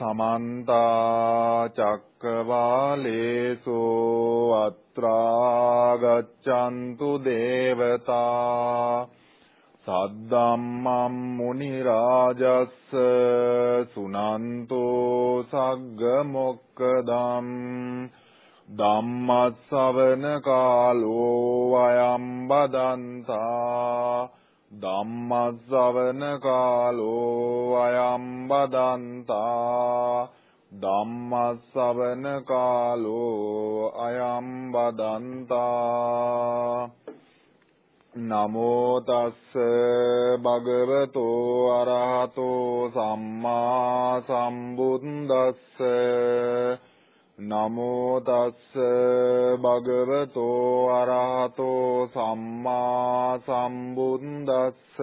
සමන්ත චක්කවාලේසු අත්‍රා ගච්ඡන්තු දේවතා සද්දම්මම් මුනි රාජස්ස සුනන්තෝ සග්ග මොක්කදම් ධම්මස්සවන කාලෝ වයම් බදන්තා ධම්මස්සවන කාලෝ අයම් බදන්තා. ධම්මස්සවන කාලෝ අයම් බදන්තා. නමෝ තස්ස භගවතෝ අරහතෝ සම්මා සම්බුද්දස්ස. නමෝ තස්ස භගවතෝ අරහතෝ සම්මා සම්බුද්දස්ස.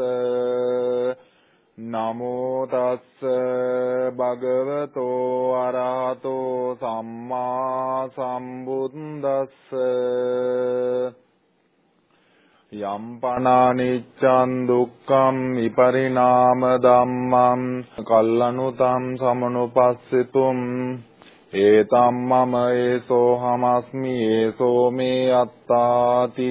නමෝ තස්ස භගවතෝ අරහතෝ සම්මා සම්බුද්දස්ස. යම් පනානිච්ඡන් දුක්ඛම් විපරිණාම ධම්මං කල්ලනුතම් සමනුපස්සිතුම්. ඒතම් මම ඒසෝ හමස්මි ඒසෝ මේ අත්තාති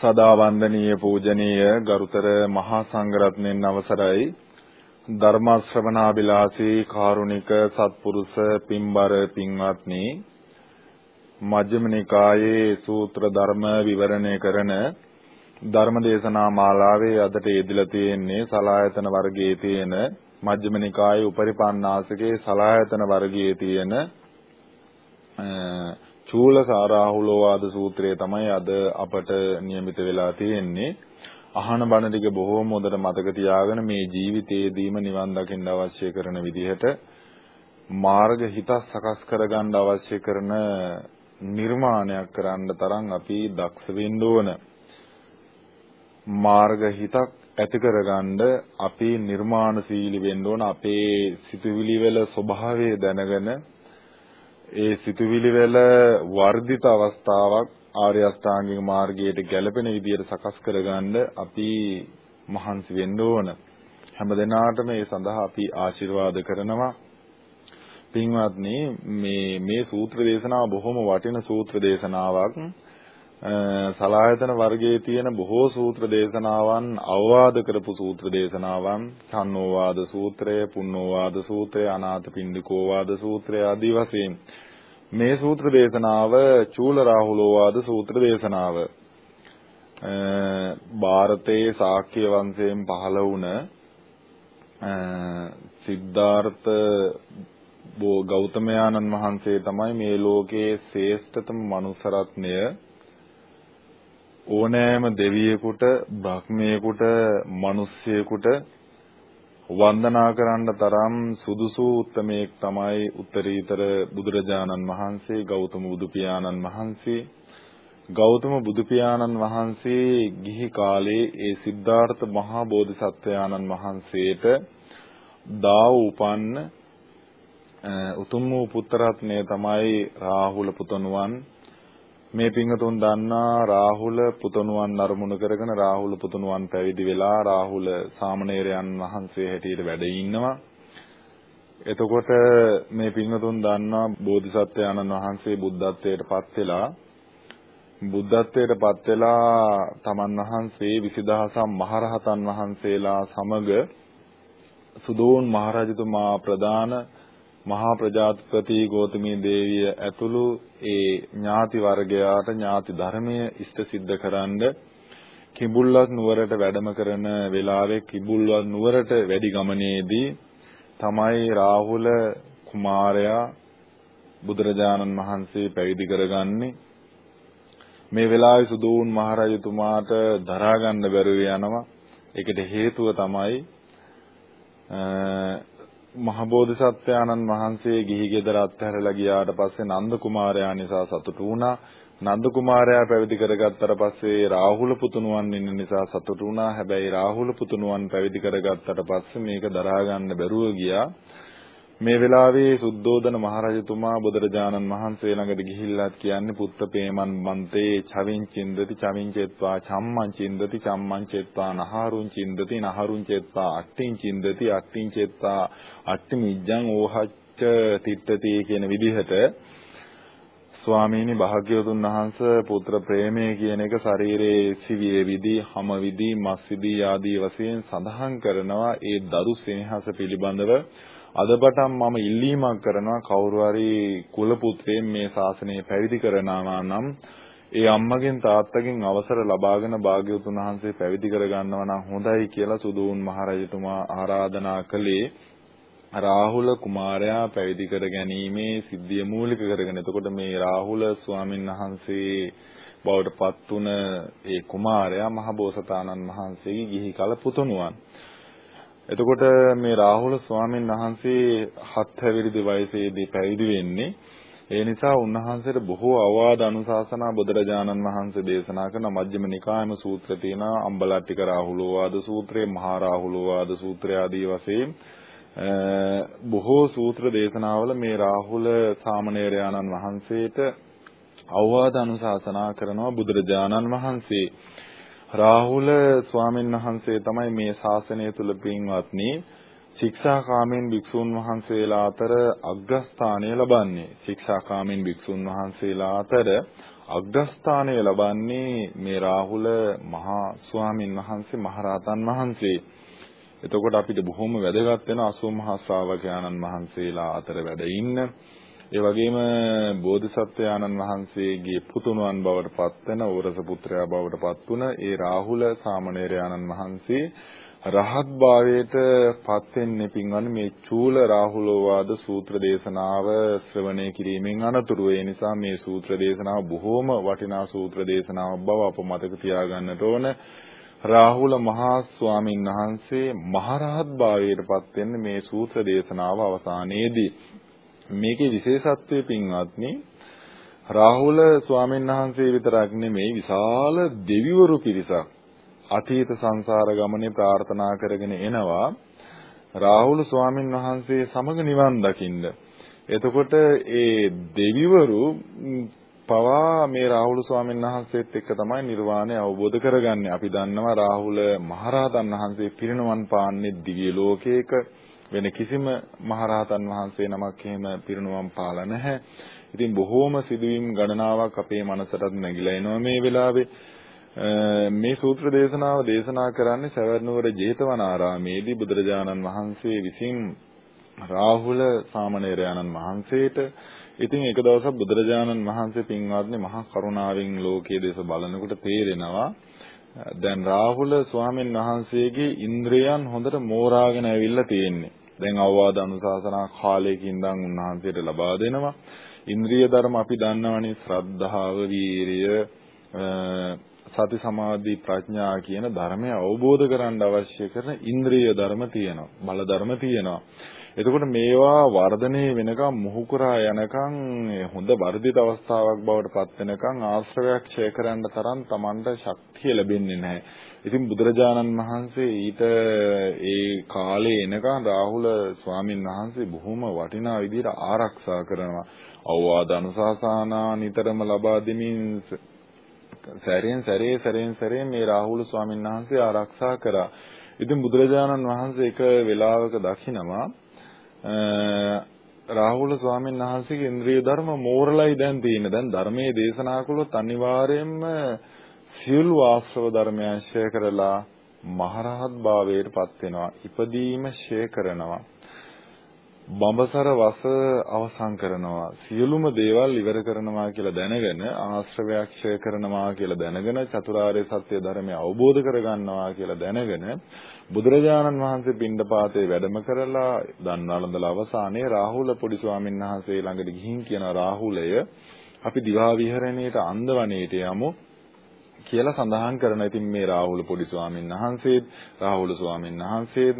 සදා වන්දනීය පූජනීය ගරුතර මහා සංඝරත්නයන් අවසරයි ධර්ම ශ්‍රවණාබිලාසී කාරුණික සත්පුරුෂ පින්බර පින්වත්නි මජ්ක්‍ධිම නිකායේ සූත්‍ර ධර්ම විවරණය කරන ධර්ම දේශනා මාලාවේ අදට යෙදලා තියෙන්නේ සලායතන වර්ගයේ තියෙන මජ්ක්‍ධිම නිකායේ උපරිපන්නාසකේ සලායතන වර්ගයේ තියෙන චූල සාරාහුලෝවාද සූත්‍රය තමයි අද අපට નિયમિત වෙලා තියෙන්නේ. අහන බණ ටික බොහෝම හොඳට මතක තියාගෙන මේ ජීවිතයේදීම නිවන් දකින්න අවශ්‍ය කරන විදිහට මාර්ග හිත සකස් කරගන්න අවශ්‍ය කරන නිර්මාණයක් කරන්න තරම් අපි දක්ෂ වෙන්න ඕන. මාර්ග හිතක් ඇති කරගන්න අපි නිර්මාණශීලී වෙන්න ඕන. අපේ සිතුවිලි වල ස්වභාවය දැනගෙන ඒ සිතුවිලි වල වර්ධිත අවස්ථාවක් ආර්ය අෂ්ටාංගික මාර්ගයට ගැලපෙන විදිහට සකස් කරගන්න අපි මහන්සි වෙන්න ඕන. හැම දිනාටම ඒ සඳහා අපි ආශිර්වාද කරනවා. පින්වත්නි මේ මේ සූත්‍ර දේශනාව බොහොම වටින සූත්‍ර දේශනාවක්. සලායතන වර්ගයේ තියෙන බොහෝ සූත්‍ර දේශනාවන් අවවාද කරපු සූත්‍ර දේශනාවන් සන්නෝවාද සූත්‍රය, පුන්නෝවාද සූත්‍රය, අනාථපිණ්ඩිකෝවාද සූත්‍රය ආදී වශයෙන්. මේ සූත්‍ර දේශනාව චූල රාහුලෝවාද සූත්‍ර දේශනාව. භාරතයේ ශාක්‍ය වංශයෙන් පහළ වුණ සිද්ධාර්ථ ගෞතමයාණන් වහන්සේ තමයි මේ ලෝකයේ ශ්‍රේෂ්ඨතම මනුස්ස රත්නය ඕනෑම දෙවියෙකුට, බ්‍රහ්මයෙකුට, මිනිස්සෙකුට වන්දනා කරන්න තරම් සුදුසු උත්මයෙක් තමයි උත්තරීතර බුදුරජාණන් වහන්සේ ගෞතම බුදු පියාණන් වහන්සේ. ගෞතම බුදු පියාණන් වහන්සේ ගිහි කාලේ ඒ සිද්ධාර්ථ මහා බෝධිසත්වයාණන් වහන්සේට දාව උපන්න උතුම් වූ පුත්‍රරත්නය තමයි රාහුල පුතණුවන්. මේ පිංගතුන් දන්නා රාහුල පුතණුවන් අරමුණු කරගෙන රාහුල පුතණුවන් පැවිදි වෙලා රාහුල සාමණේරයන් වහන්සේ හැටියට වැඩ ඉන්නවා. එතකොට මේ පිංගතුන් දන්නා බෝධිසත්වයන්න් වහන්සේ බුද්ධත්වයට පත් වෙලා බුද්ධත්වයට පත් වෙලා තමන් වහන්සේ 20000 මහරහතන් වහන්සේලා සමග සුදෝන් මහරජතුමා ප්‍රදාන මහා ප්‍රජාපති ගෞතමී දේවිය ඇතුළු ඒ ඥාති වර්ගයාට ඥාති ධර්මය ඉෂ්ට සිද්ධ කරන්ඩ කිඹුල්වත් නුවරට වැඩම කරන වෙලාවේ කිඹුල්වත් නුවරට වැඩි ගමනේදී තමයි රාහුල කුමාරයා බුදුරජාණන් වහන්සේ පැවිදි කරගන්නේ. මේ වෙලාවේ සුදූන් මහරජතුමාට දරා ගන්න බැරුව යනවා. ඒකට හේතුව තමයි මහබෝධිසත්වයාණන් වහන්සේ ගිහි ගෙදර අත්හැරලා ගියාට පස්සේ නන්ද කුමාරයා නිසා සතුටු වුණා. නන්ද කුමාරයා පැවිදි කරගත්තට පස්සේ රාහුල පුතුණුවන් ඉන්න නිසා සතුටු වුණා. හැබැයි රාහුල පුතුණුවන් පැවිදි කරගත්තට පස්සේ මේක දරා ගන්න බැරුව ගියා. මේ වෙලාවේ සුද්ධෝදන මහරජතුමා බුදුරජාණන් වහන්සේ ළඟට ගිහිල්ලාත් කියන්නේ පුත්ත පේමන් මන්තේ චවින් චින්දති චවින් චෙත්වා චම්මං චින්දති චම්මං චෙත්වා නහරුං චින්දති නහරුං චෙත්වා අට්ටින් චින්දති අට්ටින් චෙත්වා අට්ටි මිජ්ජං ඕහච්ච තිට්ඨති කියන විදිහට ස්වාමීනි භාග්‍යවතුන් වහන්සේ පුත්‍ර ප්‍රේමය කියන එක ශරීරයේ සිවියේ විදි, හම විදි, මස් විදි ආදී වශයෙන් සඳහන් කරනවා. ඒ දරු සෙනෙහස පිළිබඳව අදපටන් මම ඉල්ලීමක් කරනවා කවුරු හරි කුල පුත්‍රයෙක් මේ ශාසනය පැවිදි කරනවා නම් ඒ අම්මගෙන් තාත්තගෙන් අවසර ලබාගෙන භාග්‍යවතුන් වහන්සේ පැවිදි කරගන්නවා නම් හොඳයි කියලා සුදූන් මහරජතුමා ආරාධනා කළේ රාහුල කුමාරයා පැවිදි කර ගැනීමේ සිද්ධිය මූලික කරගෙන. එතකොට මේ රාහුල ස්වාමීන් වහන්සේ බවට පත් වුණ ඒ කුමාරයා මහබෝසතාණන් වහන්සේගේ ගිහි කල පුතුණුවන්. එතකොට මේ රාහුල ස්වාමීන් වහන්සේ හත් හැවිරිදි වයසේදී පැවිදි වෙන්නේ. ඒ නිසා උන්වහන්සේට බොහෝ අවවාද අනුශාසනා බුදුරජාණන් වහන්සේ දේශනා කරන මජ්ක්‍ධිම නිකායම සූත්‍ර තියෙනවා. අම්බලට්ටික රාහුලෝවාද සූත්‍රය මහා රාහුලෝවාද සූත්‍රය ආදී වශයෙන් බොහෝ සූත්‍ර දේශනාවල මේ රාහුල සාමණේරයාණන් වහන්සේට අවවාද අනුශාසනා කරනවා බුදුරජාණන් වහන්සේ. රාහුල ස්වාමීන් වහන්සේ තමයි මේ ශාසනය තුල පින්වත්නි. ශික්ෂාකාමීන් භික්ෂුන් වහන්සේලා අතර අග්‍රස්ථානය ලබන්නේ. ශික්ෂාකාමීන් භික්ෂුන් වහන්සේලා අතර අග්‍රස්ථානය ලබන්නේ මේ රාහුල මහා ස්වාමීන් වහන්සේ මහරහතන් වහන්සේ. එතකොට අපිට බොහොම වැදගත් වෙන අසූ මහා ශ්‍රාවකයන්න් වහන්සේලා අතර වැඩ ඉන්න ඒ වගේම බෝධිසත්වයාණන් වහන්සේගේ පුතුණුවන් බවට පත්වන ඕරස පුත්‍රයා බවට පත්වුණ ඒ රාහුල සාමණේරයාණන් වහන්සේ රහත් භාවයට පත් වෙන්නේ පින්වන්නේ මේ චූල රාහුලෝවාද සූත්‍ර දේශනාව ශ්‍රවණය කිරීමෙන් අනතුරු ඒ නිසා මේ සූත්‍ර දේශනාව බොහෝම වටිනා සූත්‍ර දේශනාවක් බව අප මතක තියාගන්නට ඕන. රාහුල මහා ස්වාමීන් වහන්සේ මහරහත් භාවයට පත් වෙන්නේ මේ සූත්‍ර දේශනාව අවසානයේදී. මේකේ විශේෂත්වය පින්වත්නි රාහුල ස්වාමීන් වහන්සේ විතරක් නෙමෙයි විශාල දෙවිවරු පිරිසක් අතීත සංසාර ගමනේ ප්‍රාර්ථනා කරගෙන එනවා රාහුල ස්වාමීන් වහන්සේ සමග නිවන් දකින්න. එතකොට ඒ දෙවිවරු පවා මේ රාහුල ස්වාමීන් වහන්සේත් එක්ක තමයි නිර්වාණය අවබෝධ කරගන්නේ. අපි දන්නවා රාහුල මහරහතන් වහන්සේ පිරිනවන් පාන්නේ දිව්‍ය ලෝකයක වෙන කිසිම මහරහතන් වහන්සේ නමක් එහෙම පිරිනුවම් පාලා නැහැ. ඉතින් බොහෝම සිදුවීම් ගණනාවක් අපේ මනසටත් නැగిලා එනවා මේ වෙලාවේ. මේ සූත්‍ර දේශනාව දේශනා කරන්නේ සවැරනුවර ජේතවනාරාමේදී බුදුරජාණන් වහන්සේ විසින් රාහුල සාමණේරයන්න් වහන්සේට ඉතින් එක දවසක් බුදුරජාණන් වහන්සේ පින්වත්නි මහා කරුණාවෙන් ලෝකයේ දේශ බලනකොට තේරෙනවා දැන් රාහුල ස්වාමීන් වහන්සේගේ ඉන්ද්‍රයන් හොඳට මෝරාගෙන ඇවිල්ලා තියෙන්නේ. දැන් අවවාද අනුශාසනා කාලයකින් ඉඳන් උන්වහන්සේට ලබා දෙනවා. ඉන්ද්‍රිය ධර්ම අපි දන්නවනේ ශ්‍රද්ධාව, වීරිය, සති සමාධි ප්‍රඥා කියන ධර්මය අවබෝධ කරගන්න අවශ්‍ය කරන ඉන්ද්‍රිය ධර්ම තියෙනවා. බල ධර්ම තියෙනවා. එතකොට මේවා වර්ධනය වෙනකම් මුහුකුරා යනකම් හොඳ වර්ධිත අවස්ථාවක් බවට පත් වෙනකම් ආශ්‍රවයක් ඡය කරන්න තරම් Tamanට ශක්තිය ලැබෙන්නේ නැහැ. ඉතින් බුදුරජාණන් වහන්සේ ඊට ඒ කාලේ එනකම් රාහුල ස්වාමීන් වහන්සේ බොහොම වටිනා විදිහට ආරක්ෂා කරනවා. අවවාද අනුශාසනා නිතරම ලබා දෙමින් සැරෙන් සැරේ සැරෙන් සැරේ මේ රාහුල ස්වාමීන් වහන්සේ ආරක්ෂා කරා. ඉතින් බුදුරජාණන් වහන්සේ එක වෙලාවක දකිනවා රාහුල ස්වාමීන් වහන්සේගේ ඉන්ද්‍රිය ධර්ම මෝරලයි දැන් තියෙන්නේ. දැන් ධර්මයේ දේශනා කළොත් අනිවාර්යයෙන්ම සියලු ආශ්‍රව ධර්මයන් ෂය කරලා මහරහත් භාවයට පත් වෙනවා. ඉපදීම ෂය කරනවා. බඹසර වස අවසන් කරනවා සියලුම දේවල් ඉවර කරනවා කියලා දැනගෙන ආශ්‍රවයක් ක්ෂය කරනවා කියලා දැනගෙන චතුරාර්ය සත්‍ය ධර්මය අවබෝධ කරගන්නවා කියලා දැනගෙන බුදුරජාණන් වහන්සේ පිණ්ඩපාතේ වැඩම කරලා දන්වලඳලා අවසානයේ රාහුල පොඩි ස්වාමීන් වහන්සේ ළඟට ගිහින් කියන රාහුලය අපි දිවා විහරණයට අන්දවණේට යමු කියලා සඳහන් කරන. ඉතින් මේ රාහුල පොඩි ස්වාමීන් වහන්සේත් රාහුල ස්වාමීන් වහන්සේත්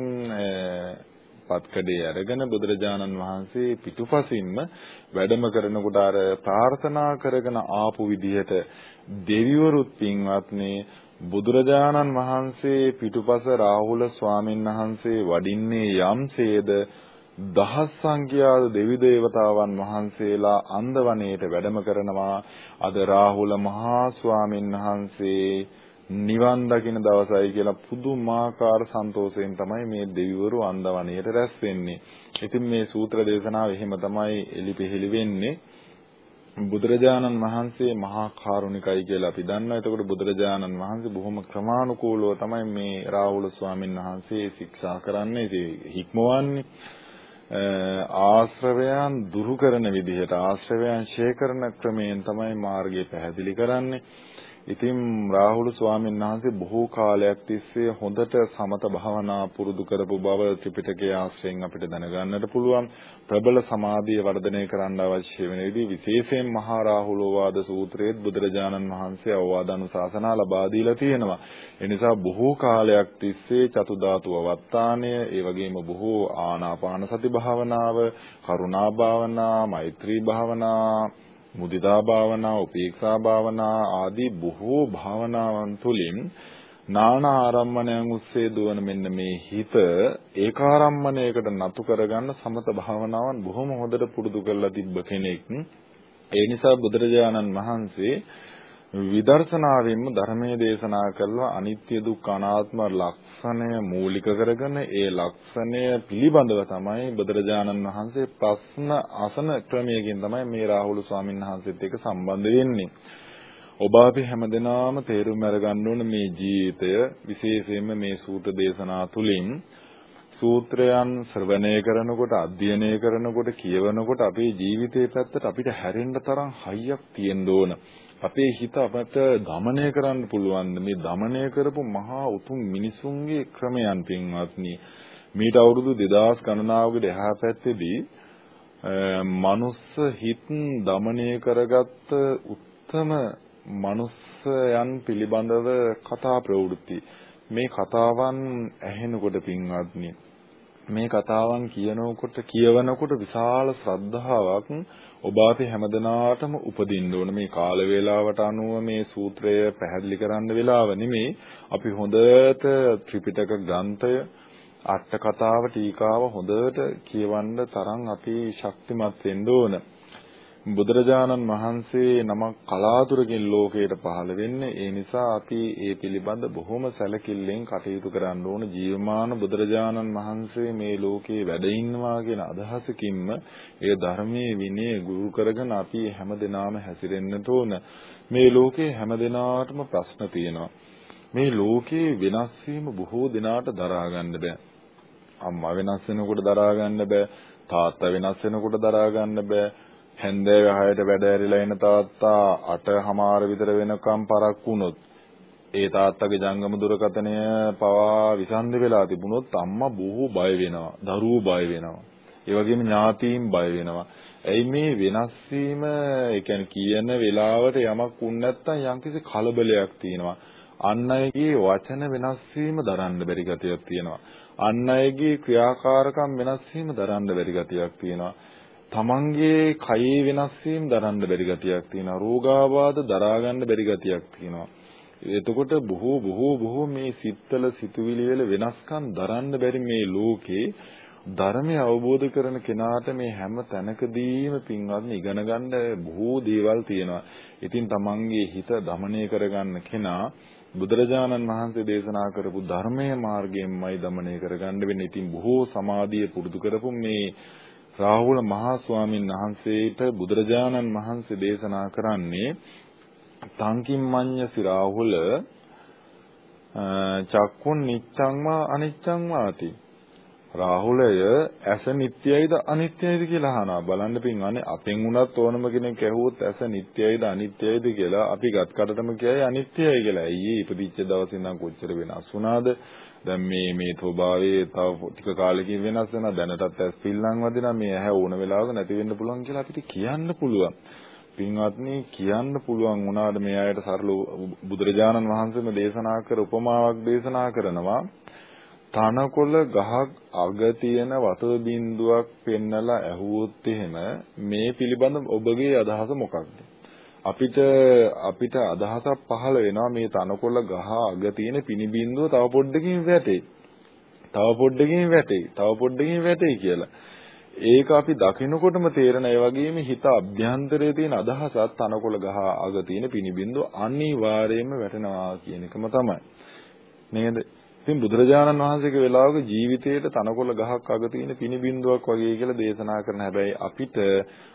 පත්කඩේ අරගෙන බුදුරජාණන් වහන්සේ පිටුපසින්ම වැඩම කරනකොට අර ප්‍රාර්ථනා කරගෙන ආපු විදිහට දෙවිවරුත් පින්වත්නි බුදුරජාණන් වහන්සේ පිටුපස රාහුල ස්වාමීන් වහන්සේ වඩින්නේ යම්සේද දහස් සංඛ්‍යාත දෙවි දේවතාවන් වහන්සේලා අන්දවණේට වැඩම කරනවා අද රාහුල මහා ස්වාමීන් වහන්සේ නිවන් දකින දවසයි කියලා පුදුමාකාර සන්තෝෂයෙන් තමයි මේ දෙවිවරු අන්දවණේට රැස් වෙන්නේ. ඉතින් මේ සූත්‍ර දේශනාව එහෙම තමයි එලිපෙහෙලි වෙන්නේ. බුදුරජාණන් වහන්සේ මහා කරුණිකයි කියලා අපි දන්නවා. එතකොට බුදුරජාණන් වහන්සේ බොහොම ක්‍රමානුකූලව තමයි මේ රාහුල ස්වාමීන් වහන්සේ ශික්ෂා කරන්නේ, හික්මවන්නේ. ආශ්‍රවයන් දුරු කරන විදිහට ආශ්‍රවයන් ඡේ කරන ක්‍රමයෙන් තමයි මාර්ගය පැහැදිලි කරන්නේ. ඉතින් රාහුල ස්වාමීන් වහන්සේ බොහෝ කාලයක් තිස්සේ හොඳට සමත භාවනා පුරුදු කරපු බව ත්‍රිපිටකයේ ආශ්‍රයෙන් අපිට දැනගන්නට පුළුවන්. ප්‍රබල සමාධිය වර්ධනය කරන්න අවශ්‍ය වෙන විදිහ විශේෂයෙන් මහා රාහුලෝවාද සූත්‍රයේත් බුදුරජාණන් වහන්සේ අවවාද අනුශාසනා ලබා දීලා තියෙනවා. ඒ නිසා බොහෝ කාලයක් තිස්සේ චතු ධාතු අවස්ථානය, ඒ වගේම බොහෝ ආනාපාන සති භාවනාව, කරුණා භාවනා, මෛත්‍රී භාවනා මුදිතා භාවනා, උපේක්ෂා භාවනා ආදී බොහෝ භාවනාවන් තුළින් නානා ආරම්මණයන් උස්සේ දුවන මෙන්න මේ හිත ඒකාරම්මණයකට නතු කරගන්න සමත භාවනාවන් බොහොම හොඳට පුරුදු කරලා තිබ්බ කෙනෙක්. ඒ නිසා බුදුරජාණන් වහන්සේ විදර්ශනාවෙන්ම ධර්මයේ දේශනා කළා අනිත්‍ය දුක්ඛ අනාත්ම ලක්ෂණය මූලික කරගෙන ඒ ලක්ෂණය පිළිබඳව තමයි බුදුරජාණන් වහන්සේ ප්‍රශ්න අසන ක්‍රමයකින් තමයි මේ රාහුල ස්වාමීන් වහන්සේත් එක්ක සම්බන්ධ වෙන්නේ. ඔබ අපි හැමදෙනාම තේරුම් අරගන්න ඕන මේ ජීවිතය විශේෂයෙන්ම මේ සූත්‍ර දේශනා තුලින් සූත්‍රයන් ශ්‍රවණය කරනකොට අධ්‍යයනය කරනකොට කියවනකොට අපේ ජීවිතේ පැත්තට අපිට හැරෙන්න තරම් හයියක් තියෙන්න ඕන. අපේ හිත අපට দমনය කරන්න පුළුවන් මේ দমনය කරපු මහා උතුම් මිනිසුන්ගේ ක්‍රමයන් පින්වත්නි. මීට අවුරුදු 2000 ගණනාවකට එහා පැත්තේදී මනුස්ස හිත් দমনය කරගත්ත උත්තම මනුස්සයන් පිළිබඳව කතා ප්‍රවෘත්ති. මේ කතාවන් ඇහෙනකොට පින්වත්නි මේ කතාවන් කියනකොට කියවනකොට විශාල ශ්‍රද්ධාවක් ඔබ අපි හැමදෙනාටම උපදින්න ඕන. මේ කාල වේලාවට අනුව මේ සූත්‍රය පැහැදිලි කරන්න වෙලාව නෙමේ අපි හොඳට ත්‍රිපිටක ග්‍රන්ථය අට කතාව ටීකාව හොඳට කියවන්න තරම් අපි ශක්තිමත් වෙන්න ඕන. බුදුරජාණන් වහන්සේ නමක් කලාතුරකින් ලෝකයට පහළ වෙන්නේ ඒ නිසා අපි ඒ පිළිබඳ බොහොම සැලකිල්ලෙන් කටයුතු කරන්න ඕන. ජීවමාන බුදුරජාණන් වහන්සේ මේ ලෝකේ වැඩ ඉන්නවා කියන අදහසකින්ම ඒ ධර්මයේ විනය ගුරු කරගෙන අපි හැමදෙනාම හැසිරෙන්නට ඕන. මේ ලෝකේ හැමදෙනාටම ප්‍රශ්න තියෙනවා. මේ ලෝකේ වෙනස් වීම බොහෝ දෙනාට දරා ගන්න බෑ. අම්මා වෙනස් වෙනකොට දරා ගන්න බෑ. තාත්තා වෙනස් වෙනකොට දරා ගන්න බෑ. හැන්දෑවේ 6ට වැඩ ඇරිලා එන තාත්තා 8:00මාර විතර වෙනකම් පරක් වුණොත් ඒ තාත්තගේ ජංගම දුරකථනය පවා විසන්දි වෙලා තිබුණොත් අම්මා බොහෝ බය වෙනවා. දරුවෝ බය වෙනවා. ඒ වගේම ඥාතීන් බය වෙනවා. ඇයි මේ වෙනස් වීම ඒ කියන්නේ කියන වෙලාවට යමක් වුණ නැත්නම් යම්කිසි කලබලයක් තියෙනවා. අන් අයගේ වචන වෙනස් වීම දරන්න බැරි ගතියක් තියෙනවා. අන් අයගේ ක්‍රියාකාරකම් වෙනස් වීම දරන්න බැරි ගතියක් තියෙනවා. තමන්ගේ කයේ වෙනස් වීම දරන්න බැරි ගතියක් තියෙනවා. රෝගාබාධ දරා ගන්න බැරි ගතියක් තියෙනවා. එතකොට බොහෝ බොහෝ බොහෝ මේ සිත්තල සිතුවිලි වල වෙනස්කම් දරන්න බැරි මේ ලෝකේ ධර්මය අවබෝධ කරන කෙනාට මේ හැම තැනකදීම පින්වත්නි ඉගෙන ගන්න බොහෝ දේවල් තියෙනවා. ඉතින් තමන්ගේ හිත দমনය කරගන්න කෙනා බුදුරජාණන් වහන්සේ දේශනා කරපු ධර්මයේ මාර්ගයෙන්මයි দমনය කරගන්න වෙන්නේ. ඉතින් බොහෝ සමාධිය පුරුදු කරපු මේ රාහුල මහා ස්වාමීන් වහන්සේට බුදුරජාණන් වහන්සේ දේශනා කරන්නේ තංකිම්මඤ්ඤසි රාහුල චක්කුන් නිච්ඡං වා අනිච්ඡං වාති රාහුලය ඇස නිට්ටයයිද අනිත්‍යයිද කියලා අහනවා බලන්න පින් අනේ අපෙන් උනත් ඕනම කෙනෙක් ඇහුවොත් ඇස නිට්ටයයිද අනිත්‍යයිද කියලා අපි ගත් කඩටම කියයි අනිත්‍යයි කියලා. අයියේ ඉපදිච්ච දවසේ ඉඳන් කොච්චර වෙනස් වුණාද? දැන් මේ මේ ස්වභාවයේ තව ටික කාලෙකින් වෙනස් වෙනවා. දැනටත් ඇස් පිල්ලම් වදිනවා. මේ ඇහැ ඕන වෙලාවක නැති වෙන්න පුළුවන් කියලා අපිට කියන්න පුළුවන්. පින්වත්නි කියන්න පුළුවන් වුණාද මේ අයට සරල බුදුරජාණන් වහන්සේම දේශනා කර උපමාවක් දේශනා කරනවා. තනකොළ ගහක් අග තියෙන වතුර බින්දුවක් පෙන්නලා ඇහුවොත් එහෙම මේ පිළිබඳ ඔබගේ අදහස මොකක්ද? අපිට අපිට අදහසක් පහළ වෙනවා මේ තනකොළ ගහ අග තියෙන පිනිබින්දුව තව පොඩ්ඩකින් වැටේ. තව පොඩ්ඩකින් වැටේ. තව පොඩ්ඩකින් වැටේ කියලා. ඒක අපි දකිනකොටම තේරෙන ඒ වගේම හිත අභ්‍යන්තරයේ තියෙන අදහසත් තනකොළ ගහ අග තියෙන පිනිබින්දුව අනිවාර්යයෙන්ම වැටෙනවා කියන එකම තමයි. නේද? ඉතින් බුදුරජාණන් වහන්සේගේ වෙලාවක ජීවිතේට තනකොළ ගහක් අග තියෙන පිනිබින්දුවක් වගේ කියලා දේශනා කරන හැබැයි අපිට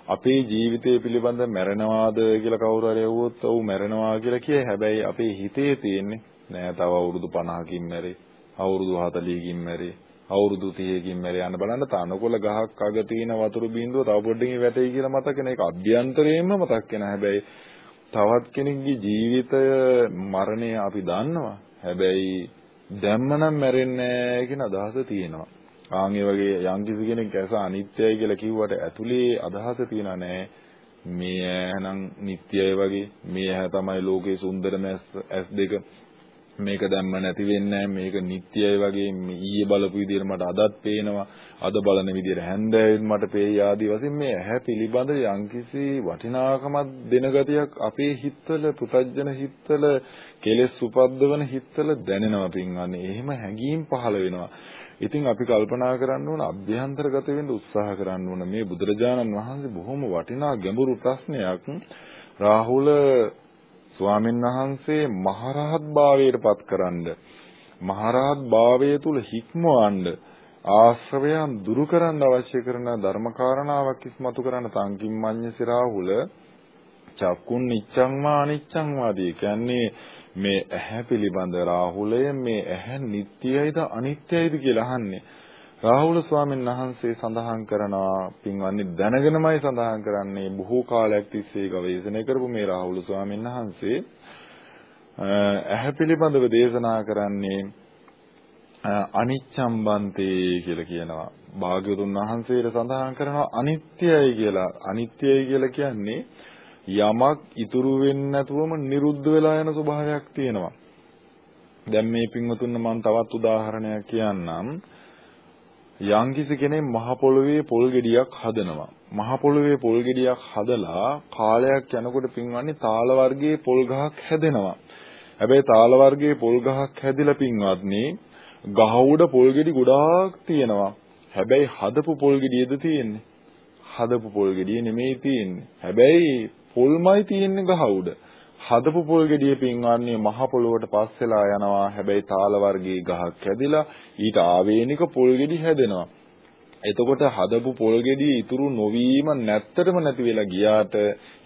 අපේ ජීවිතය පිළිබඳ මැරෙනවාද කියලා කවුරු හරි ඇහුවොත් ඔව් මැරෙනවා කියලා කියයි. හැබැයි අපේ හිතේ තියෙන්නේ නෑ තව අවුරුදු 50කින් මැරෙයි. අවුරුදු 40කින් මැරෙයි. අවුරුදු 30කින් මැරෙයි යන බලන්න තනකොළ ගහක් අග තියෙන වතුරු බින්දුව තව පොඩ්ඩකින් වැටෙයි කියලා මතක නේ. ඒක අභ්‍යන්තරයෙන්ම මතක් වෙන හැබැයි තවත් කෙනෙක්ගේ ජීවිතය මරණය අපි දන්නවා. හැබැයි දැම්මනම් මැරෙන්නේ නැහැ කියන අදහස තියෙනවා. ආන් ඒ වගේ යම්කිසි කෙනෙක් ඇස අනිත්‍යයි කියලා කිව්වට ඇතුලේ අදහස තියනා නෑ. මේ ඇහනම් නිට්ටයයි වගේ. මේ ඇහ තමයි ලෝකේ සුන්දරම ඇස් දෙක. මේක දැම්ම නැති වෙන්නේ මේක නිට්ටයයි වගේ ඊයේ බලපු විදිහට මට අදත් පේනවා අද බලන විදිහට හැන්දෑවෙත් මට පේයි ආදී වශයෙන් මේ ඇහැ පිළිබඳ යම්කිසි වටිනාකමක් දෙන ගතියක් අපේ හිතවල පුතජන හිතවල කෙලෙස් උපද්දවන හිතවල දැනෙනවා පින්වන්නේ. එහෙම හැඟීම් පහළ වෙනවා. ඉතින් අපි කල්පනා කරන්න ඕන අභ්‍යන්තරගත වෙන්න උත්සාහ කරන්න ඕන. මේ බුදුරජාණන් වහන්සේ බොහොම වටිනා ගැඹුරු ප්‍රශ්නයක්. රාහුල ස්වාමීන් වහන්සේ මහරහත් භාවයට පත්කරනද මහරහත් භාවය තුල හික්මවන්න ආශ්‍රවයන් දුරු කරන්න අවශ්‍ය කරන ධර්මකාරණාවක් ඉස්මතු කරන තංකිම්මඤ්ඤ සිරාහුල චක්කුන් නිච්ඡං වා අනිච්ඡං වාදී කියන්නේ මේ ඇහැ පිළිබඳ රාහුලය මේ ඇහැ නිට්ටයයිද අනිත්‍යයිද කියලා අහන්නේ. රාහුල ස්වාමීන් වහන්සේ සඳහන් කරනවා පින්වන්නේ දැනගෙනමයි සඳහන් කරන්නේ බොහෝ කාලයක් තිස්සේ ගවේෂණය කරපු මේ රාහුල ස්වාමීන් වහන්සේ ඇහැ පිළිබඳව දේශනා කරන්නේ අනිච්ඡම් බන්තේ කියලා කියනවා. භාග්‍යවතුන් වහන්සේට සඳහන් කරනවා අනිත්‍යයි කියලා. අනිත්‍යයි කියලා කියන්නේ යමක් ඉතුරු වෙන්නේ නැතුවම නිරුද්ධ වෙලා යන ස්වභාවයක් තියෙනවා. දැන් මේ පින්වතුන් මම තවත් උදාහරණයක් කියන්නම්. යම්කිසි කෙනෙක් මහ පොළොවේ පොල් ගෙඩියක් හදනවා. මහ පොළොවේ පොල් ගෙඩියක් හදලා කාලයක් යනකොට පින්වන්නේ තාල වර්ගයේ පොල් ගහක් හැදෙනවා. හැබැයි තාල වර්ගයේ පොල් ගහක් හැදිලා පින්වත්නි ගහ උඩ පොල් ගෙඩි ගොඩාක් තියෙනවා. හැබැයි හදපු පොල් ගෙඩියද තියෙන්නේ? හදපු පොල් ගෙඩිය නෙමෙයි තියෙන්නේ. හැබැයි පොල්මයි තියෙන්නේ ගහ උඩ. හදපු පොල් ගෙඩිය පින්වන්නේ මහ පොළොවට පස්සෙලා යනවා. හැබැයි තාල වර්ගයේ ගහක් හැදිලා ඊට ආවේනික පොල් ගෙඩි හැදෙනවා. එතකොට හදපු පොල් ගෙඩිය ඉතුරු නොවීම නැත්තටම නැති වෙලා ගියාට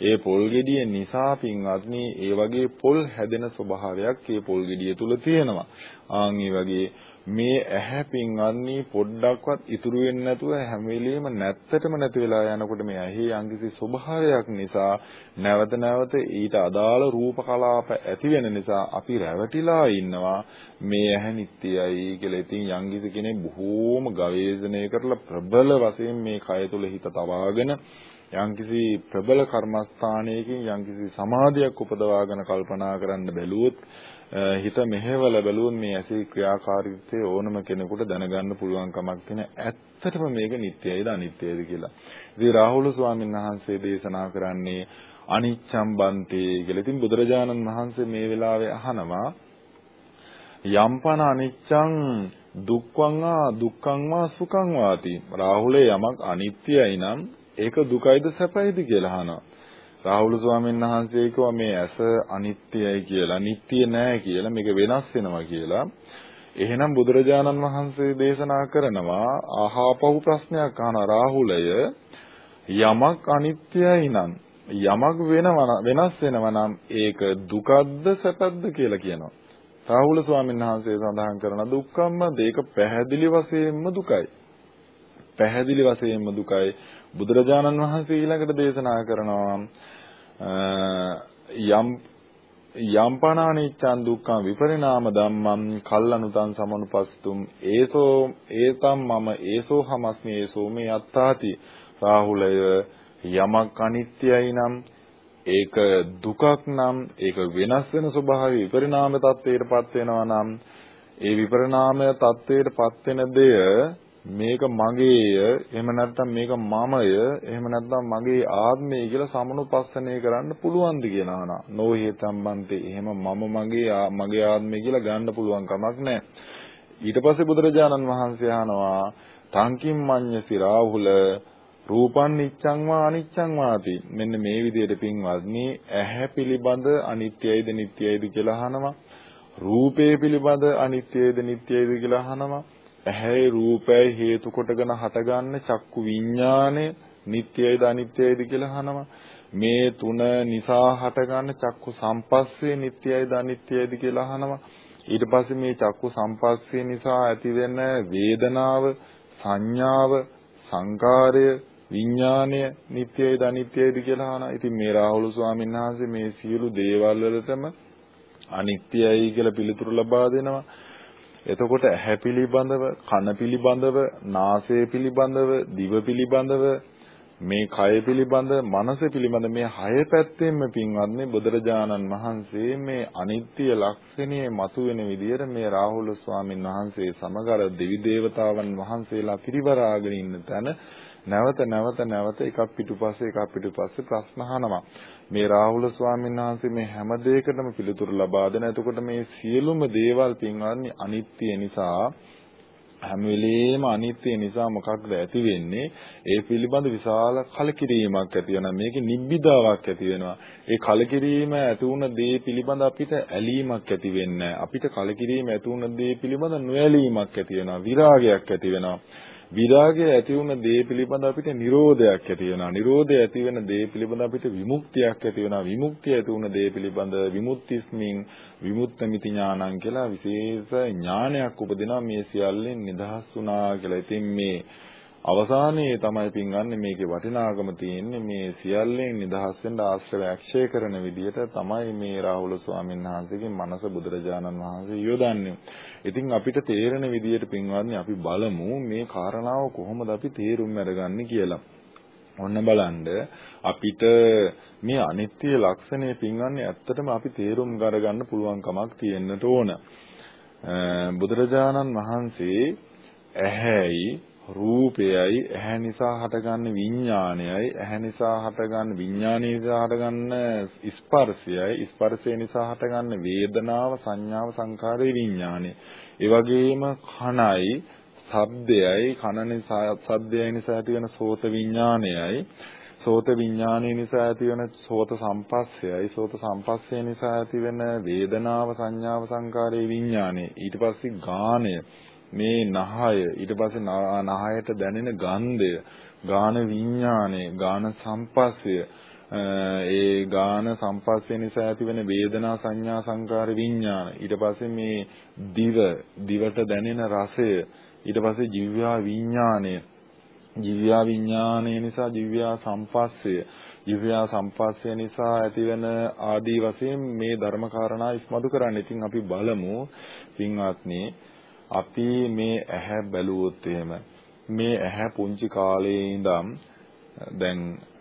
ඒ පොල් ගෙඩිය නිසා පින්වත්නි ඒ වගේ පොල් හැදෙන ස්වභාවයක් ඒ පොල් ගෙඩිය තුල තියෙනවා. ආන් වගේ මේ ඇහැ පින්වන්නේ පොඩ්ඩක්වත් ඉතුරු වෙන්නේ නැතුව හැම වෙලෙම නැත්තටම නැති වෙලා යනකොට මේ ඇහි යම්කිසි ස්වභාවයක් නිසා නැවත නැවත ඊට අදාළ රූප කලාප ඇති වෙන නිසා අපි රැවටිලා ඉන්නවා මේ ඇහැ නිට්ටයයි කියලා. ඉතින් යම්කිසි කෙනෙක් බොහෝම ගවේෂණය කරලා ප්‍රබල වශයෙන් මේ කය තුල හිත තබාගෙන යම්කිසි ප්‍රබල කර්මස්ථානයකින් යම්කිසි සමාධියක් උපදවාගෙන කල්පනා කරන්න බැලුවොත් හිත මෙහෙवला බැලුවොත් මේ ඇසී ක්‍රියාකාරීත්වය ඕනම කෙනෙකුට දැනගන්න පුළුවන් කමක් තියෙන ඇත්තටම මේක නිට්ටයයිද අනිත්‍යයිද කියලා. ඉතින් රාහුල ස්වාමීන් වහන්සේ දේශනා කරන්නේ අනිච්ඡම් බන්තේ කියලා. ඉතින් බුදුරජාණන් වහන්සේ මේ වෙලාවේ අහනවා යම්පන අනිච්ඡං දුක්ඛං වා දුක්ඛං වා සුඛං වාති. රාහුලේ යමක් අනිත්‍යයි නම් ඒක දුකයිද සැපයිද කියලා අහනවා. රාහුල ස්වාමීන් වහන්සේ කිව්වා මේ ඇස අනිත්‍යයි කියලා, නිට්ටිය නෑ කියලා, මේක වෙනස් වෙනවා කියලා. එහෙනම් බුදුරජාණන් වහන්සේ දේශනා කරනවා ආහාපහු ප්‍රශ්නයක් අහන රාහුලය යමක් අනිත්‍යයි නම් යමක් වෙනවා වෙනස් වෙනවා නම් ඒක දුකද්ද සැපද්ද කියලා කියනවා. රාහුල ස්වාමීන් වහන්සේ සඳහන් කරන දුක්ඛම්ම දෙක පැහැදිලි වශයෙන්ම දුකයි. පැහැදිලි වශයෙන්ම දුකයි. බුදුරජාණන් වහන්සේ ඊළඟට දේශනා කරනවා යම් යම්පනානිච්ඡන් දුක්ඛං විපරිණාම ධම්මං කල්ලනුතං සමනුපස්තුම් ඒසෝ ඒතම් මම ඒසෝ හමස්මි ඒසෝ මේ අත්තාති. රාහුලය යමක් අනිත්‍යයි නම් ඒක දුකක් නම් ඒක වෙනස් වෙන ස්වභාවය විපරිණාම තත්ත්වයටපත් වෙනවා නම් ඒ විපරිණාම තත්ත්වයටපත් වෙන දෙය මේක මගේය එහෙම නැත්නම් මේක මමය එහෙම නැත්නම් මගේ ආත්මය කියලා සමනුපස්සනය කරන්න පුළුවන්ද කියන අහනවා. නොහේ සම්බන්තේ එහෙම මම මගේ මගේ ආත්මය කියලා ගන්න පුළුවන් කමක් නැහැ. ඊට පස්සේ බුදුරජාණන් වහන්සේ අහනවා තංකින් මඤ්ඤසි රාහුල රූපං නිච්ඡං වා අනිච්ඡං වාති. මෙන්න මේ විදිහට පින්වත්නි ඇහැ පිළිබඳ අනිත්‍යයිද නිට්ටයයිද කියලා අහනවා. රූපේ පිළිබඳ අනිත්‍යයිද නිට්ටයයිද කියලා අහනවා. ඇහැයි රූපයයි හේතු කොටගෙන හටගන්න චක්කු විඥානය නිට්ටයයිද අනිත්‍යයිද කියලා අහනවා මේ තුන නිසා හටගන්න චක්කු සම්පස්සේ නිට්ටයයිද අනිත්‍යයිද කියලා අහනවා ඊට පස්සේ මේ චක්කු සම්පස්සේ නිසා ඇතිවෙන වේදනාව සංඥාව සංකාරය විඥාණය නිට්ටයයිද අනිත්‍යයිද කියලා අහනවා. ඉතින් මේ රාහුල ස්වාමීන් වහන්සේ මේ සියලු දේවල් වලටම අනිත්‍යයි කියලා පිළිතුරු ලබා දෙනවා. එතකොට ඇහැ පිළිබඳව, කන පිළිබඳව, නාසය පිළිබඳව, දිව පිළිබඳව, මේ කය පිළිබඳ, මනස පිළිබඳ මේ හය පැත්තෙන්ම පින්වත්නි බුදුරජාණන් වහන්සේ මේ අනිත්‍ය ලක්ෂණය මතුවෙන විදිහට මේ රාහුල ස්වාමීන් වහන්සේ සමග දෙවි දේවතාවන් වහන්සේලා පිරිවරාගෙන ඉන්න තැන නැවත නැවත නැවත එකක් පිටුපස්සේ එකක් පිටුපස්සේ ප්‍රශ්න අහනවා. මේ රාහුල ස්වාමීන් වහන්සේ මේ හැම දෙයකටම පිළිතුරු ලබා දෙන. එතකොට මේ සියලුම දේවල් පින්වත්නි අනිත්‍ය නිසා හැම වෙලෙම අනිත්‍ය නිසා මොකක්ද ඇති වෙන්නේ? ඒ පිළිබඳ විශාල කලකිරීමක් ඇති වෙනවා. මේකේ නිබ්බිදාවක් ඇති වෙනවා. ඒ කලකිරීම ඇති වුණ දේ පිළිබඳ අපිට ඇලීමක් ඇති වෙන්නේ අපිට කලකිරීම ඇති වුණ දේ පිළිබඳ නොඇලීමක් ඇති වෙනවා. විරාගයක් ඇති වෙනවා. විරාගය ඇති වුණ දේ පිළිබඳ අපිට නිරෝධයක් ඇති වෙනවා. නිරෝධය ඇති වෙන දේ පිළිබඳ අපිට විමුක්තියක් ඇති වෙනවා. විමුක්තිය ඇති වුණ දේ පිළිබඳ විමුක්තිස්මින් විමුක්තമിതി ඥානං කියලා විශේෂ ඥානයක් උපදිනවා මේ සියල්ලෙන් නිදහස් වුණා කියලා. ඉතින් මේ අවසානයේ තමයි පින්වන්නේ මේකේ වටිනාකම තියෙන්නේ මේ සියල්ලෙන් නිදහස් වෙන්න ආශ්‍රය අක්ෂය කරන විදිහට තමයි මේ රාහුල ස්වාමීන් වහන්සේගේ මනස බුදුරජාණන් වහන්සේ යොදන්නේ. ඉතින් අපිට තේරෙන විදිහට පින්වත්නි අපි බලමු මේ කාරණාව කොහොමද අපි තේරුම් අරගන්නේ කියලා. ඔන්න බලන්න අපිට මේ අනිත්‍ය ලක්ෂණය පින්වන්නේ ඇත්තටම අපි තේරුම් ගන්න පුළුවන් කමක් තියෙන්නට ඕන. බුදුරජාණන් වහන්සේ ඇහැයි රූපයයි ඇහැ නිසා හටගන්න විඥානයයි ඇහැ නිසා හටගන්න විඥානය නිසා හටගන්න ස්පර්ශයයි ස්පර්ශය නිසා හටගන්න වේදනාව සංඥාව සංකාරය විඥානය. ඒ වගේම කනයි ශබ්දයයි කන නිසා ශබ්දයයි නිසා ඇතිවන සෝත විඥානයයි සෝත විඥානය නිසා ඇතිවන සෝත සම්පස්සයයි සෝත සම්පස්සය නිසා ඇතිවන වේදනාව සංඥාව සංකාරය විඥානය. ඊට පස්සේ ගානය. මේ නහය ඊට පස්සේ නහයට දැනෙන ගන්ධය ගාන විඥානය ගාන සම්පස්සය ඒ ගාන සම්පස්සය නිසා ඇතිවෙන වේදනා සංඥා සංකාර විඥාන. ඊට පස්සේ මේ දිව දිවට දැනෙන රසය ඊට පස්සේ ජීවයා විඥානය. ජීවයා විඥානය නිසා ජීවයා සම්පස්සය ජීවයා සම්පස්සය නිසා ඇතිවෙන ආදී වශයෙන් මේ ධර්ම කාරණා ඉස්මතු කරන්න. ඉතින් අපි බලමු පින්වත්නි අපි මේ ඇහැ බැලුවොත් එහෙම මේ ඇහැ පුංචි කාලේ ඉඳන් දැන්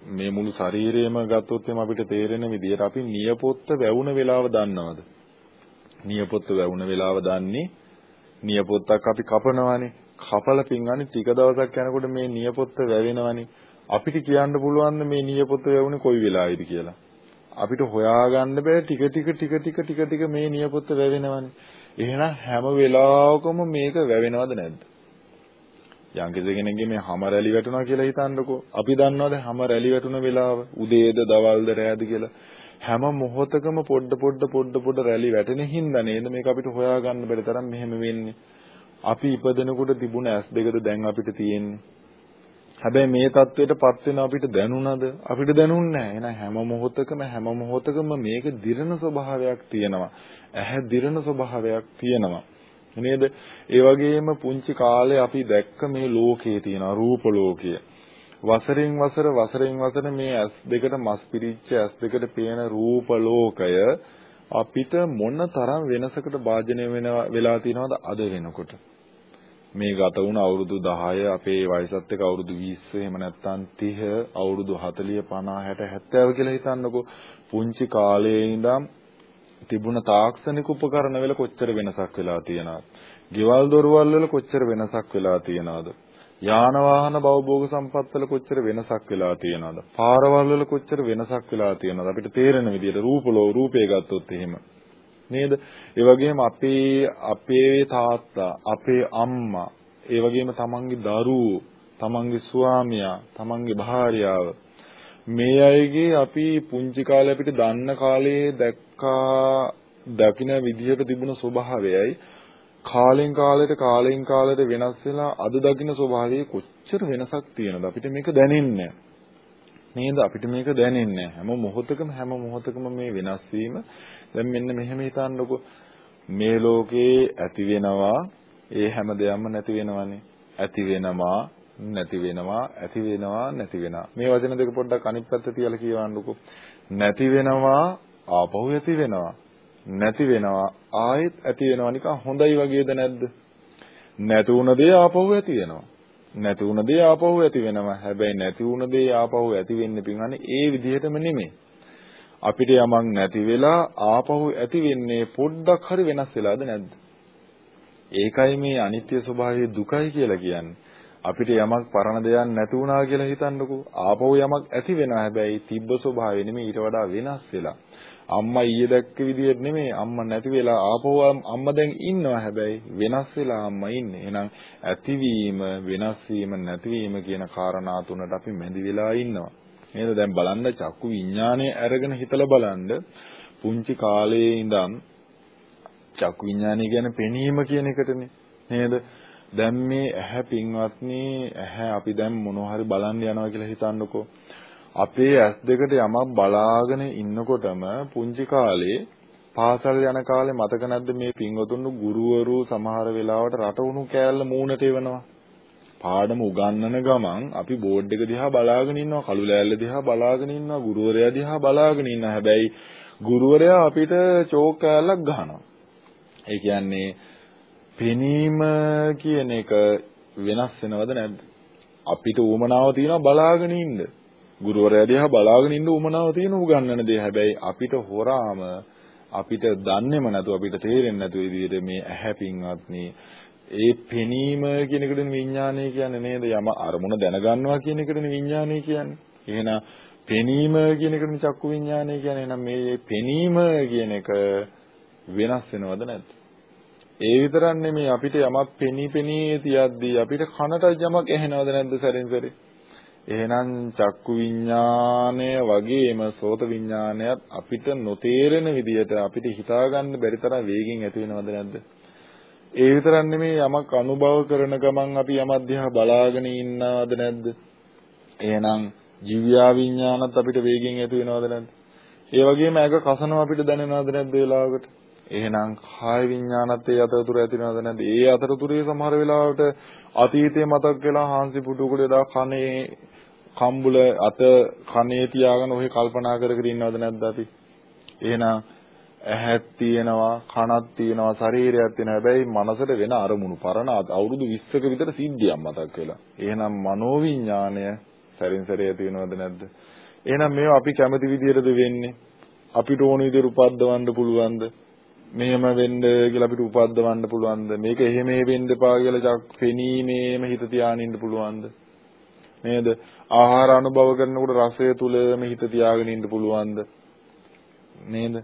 මේ මුළු ශරීරයම ගත්තොත් එහෙම අපිට තේරෙන විදිහට අපි නියපොත්ත වැවුන වෙලාව දන්නවද? නියපොත්ත වැවුන වෙලාව දන්නේ නියපොත්තක් අපි කපනවානේ. කපල පින්ගන්නේ ටික දවසක් යනකොට මේ නියපොත්ත වැවෙනවානේ. අපිට කියන්න පුළුවන් මේ නියපොත්ත වැවුනේ කොයි වෙලාවෙද කියලා. අපිට හොයාගන්න බෑ ටික ටික ටික ටික ටික ටික මේ නියපොත්ත වැවෙනවානේ. එහෙනම් හැම වෙලාවකම මේක වැවෙනවද නැද්ද? යම් කෙනෙක්ගේ මේ හැම රැලි වැටුණා කියලා හිතන්නකෝ. අපි දන්නවද හැම රැලි වැටුණ වෙලාව උදේද දවල්ද රෑද කියලා? හැම මොහොතකම පොඩ පොඩ පොඩ පොඩ රැලි වැටෙන හින්දා නේද මේක අපිට හොයාගන්න බැරි තරම් මෙහෙම වෙන්නේ. අපි ඉපදෙනකොට තිබුණ ඇස් දෙකද දැන් අපිට තියෙන්නේ. හැබැයි මේ தത്വෙටපත් වෙන අපිට දැනුණද? අපිට දැනුන්නේ නැහැ. එහෙනම් හැම මොහොතකම හැම මොහොතකම මේක දිරන ස්වභාවයක් තියෙනවා. ඇහැ දිරන ස්වභාවයක් තියෙනවා. නේද? ඒ වගේම පුංචි කාලේ අපි දැක්ක මේ ලෝකයේ තියෙන රූප ලෝකය. වසරෙන් වසර වසරෙන් වසර මේ ඇස් දෙකට මස් පිරිච්ච ඇස් දෙකට පේන රූප ලෝකය අපිට මොන තරම් වෙනසකට භාජනය වෙලා තියෙනවද අද වෙනකොට? මේ ගත වුණ අවුරුදු 10 අපේ වයසත් එක්ක අවුරුදු 20 එහෙම නැත්නම් 30 අවුරුදු 40 50 60 70 කියලා හිතන්නකෝ පුංචි කාලේ ඉඳන් තිබුණ තාක්ෂණික උපකරණ වල කොච්චර වෙනසක් වෙලා තියෙනවද? ගෙවල් දොරවල් වල කොච්චර වෙනසක් වෙලා තියෙනවද? යාන වාහන භවභෝග සම්පත් වල කොච්චර වෙනසක් වෙලා තියෙනවද? පාරවල් වල කොච්චර වෙනසක් වෙලා තියෙනවද? අපිට තේරෙන විදිහට රූපලෝ රූපේ ගත්තොත් එහෙම නේද? ඒ වගේම අපේ අපේ තාත්තා, අපේ අම්මා, ඒ වගේම තමන්ගේ දරුවෝ, තමන්ගේ ස්වාමියා, තමන්ගේ භාර්යාව මේ අයගේ අපි පුංචි කාලේ අපිට දන්න කාලේ දැක්කා දකින විදිහට තිබුණ ස්වභාවයයි. කාලෙන් කාලයට කාලෙන් කාලයට වෙනස් වෙලා අද දකින්න ස්වභාවයේ කොච්චර වෙනසක් තියෙනවද? අපිට මේක දැනෙන්නේ නේද? අපිට මේක දැනෙන්නේ හැම මොහොතකම හැම මොහොතකම මේ වෙනස් වීම. දැන් මෙන්න මෙහෙම හිතන්නකෝ. මේ ලෝකේ ඇති වෙනවා ඒ හැම දෙයක්ම නැති වෙනවනේ. ඇති වෙනවා නැති වෙනවා ඇති වෙනවා නැති වෙනවා. මේ වචන දෙක පොඩ්ඩක් අනිත් පැත්ත තියලා කියවන්නකෝ. නැති වෙනවා ආපහු ඇති වෙනවා. නැති වෙනවා. ආයෙත් ඇති වෙනවා නිකන් හොඳයි වගේද නැද්ද? නැති වුණ දේ ආපහු ඇති වෙනවා. නැති වුණ දේ ආපහු ඇති වෙනවා. හැබැයි නැති වුණ දේ ආපහු ඇති වෙන්නේ පින්වන්නේ ඒ විදිහටම නෙමෙයි. අපිට යමක් නැති වෙලා ආපහු ඇති වෙන්නේ පොඩ්ඩක් හරි වෙනස් වෙලාද නැද්ද? ඒකයි මේ අනිත්‍ය ස්වභාවයේ දුකයි කියලා කියන්නේ. අපිට යමක් පරණ දෙයක් නැති වුණා කියලා හිතන්නකෝ. ආපහු යමක් ඇති වෙනවා. හැබැයි තිබ්බ ස්වභාවය නෙමෙයි. ඊට වඩා වෙනස් වෙලා. අම්මා ඊයේ දැක්ක විදියට නෙමෙයි අම්මා නැති වෙලා ආපහු අම්මා දැන් ඉන්නවා හැබැයි වෙනස් වෙලා අම්මා ඉන්නේ. එහෙනම් ඇතිවීම වෙනස් වීම නැතිවීම කියන කාරණා තුනට අපි මැදි වෙලා ඉන්නවා. නේද? දැන් බලන්න චක්කු විඥානය අරගෙන හිතලා බලන්න පුංචි කාලයේ ඉඳන් චක්කු විඥානය කියන්නේ පෙනීම කියන එකටනේ. නේද? දැන් මේ ඇහැ පින්වත්නි ඇහැ අපි දැන් මොනවා හරි බලන්න යනවා කියලා හිතන්නකෝ. අපේ ඇස් දෙකට යමක් බලාගෙන ඉන්නකොටම පුංචි කාලේ පාසල් යන කාලේ මතක නැද්ද මේ පින්වතුන් ගුරුවරු සමහර වෙලාවට රටවුණු කෑල්ල මූණට එවනවා? පාඩම උගන්වන ගමන් අපි බෝඩ් එක දිහා බලාගෙන ඉන්නවා කළු ලෑල්ල දිහා බලාගෙන ඉන්නවා ගුරුවරයා දිහා බලාගෙන ඉන්නවා. හැබැයි ගුරුවරයා අපිට චෝක් කෑල්ලක් ගහනවා. ඒ කියන්නේ පෙනීම කියන එක වෙනස් වෙනවද නැද්ද? අපිට උවමනාව තියෙනවා බලාගෙන ඉන්න. ගුරුවරයා දිහා බලාගෙන ඉන්න උමනාව තියෙන උගන්නන දේ. හැබැයි අපිට හොරාම අපිට දන්නේම නැතුව අපිට තේරෙන්නේ නැතුව විදිහට මේ ඇහැ පින්වත්නි ඒ පෙනීම කියන එකද විඥානය කියන්නේ නේද? යම අරමුණ දැනගන්නවා කියන එකද විඥානය කියන්නේ. එහෙනම් පෙනීම කියන එකද චක්කු විඥානය කියන්නේ. එහෙනම් මේ පෙනීම කියන එක වෙනස් වෙනවද නැද්ද? ඒ විතරක් නෙමෙයි අපිට යමක් පෙනී පෙනී තියද්දී අපිට කනට යමක් ඇහෙනවද නැද්ද සැරින් සැරේ? එහෙනම් චක්කු විඥානය වගේම සෝත විඥානයත් අපිට නොතේරෙන විදිහට අපිට හිතාගන්න බැරි තරම් වේගෙන් ඇති වෙනවද නැද්ද? ඒ විතරක් නෙමෙයි යමක් අනුභව කරන ගමන් අපි යමක් දිහා බලාගෙන ඉන්නවද නැද්ද? එහෙනම් ජීව්‍යා විඥානත් අපිට වේගෙන් ඇති වෙනවද නැද්ද? ඒ වගේම ඇඟ කසනවා අපිට දැනෙනවද නැද්ද වෙලාවකට? එහෙනම් කාය විඥානත් ඒ අතරතුර ඇතිවෙනවද නැද්ද? ඒ අතරතුරේ සමහර වෙලාවට අතීතේ මතක් වෙලා හාන්සි පුටුකුඩේ දා කනේ කම්බුල අත කනේ තියාගෙන ඔහි කල්පනා කර කර ඉන්නවද නැද්ද අපි? එහෙනම් ඇහක් තියෙනවා කනක් තියෙනවා ශරීරයක් තියෙනවා හැබැයි මනසට වෙන අරමුණු පරණ අවුරුදු 20ක විතර සිද්ධියක් මතක් වෙලා. එහෙනම් මනෝවිඤ්ඤාණය සැරින් සැරේ තියෙනවද නැද්ද? එහෙනම් මේවා අපි කැමති විදිහටද වෙන්නේ? අපිට ඕන විදිහට උපද්දවන්න පුළුවන්ද? මෙහෙම වෙන්න කියලා අපිට උපද්දවන්න පුළුවන්ද? මේක එහෙම වෙන්න එපා කියලා චක් පෙනීමේම හිත තියාගෙන ඉන්න පුළුවන්ද? නේද? ආහාර අනුභව කරනකොට රසය තුලම හිත තියාගෙන ඉන්න පුළුවන්ද? නේද?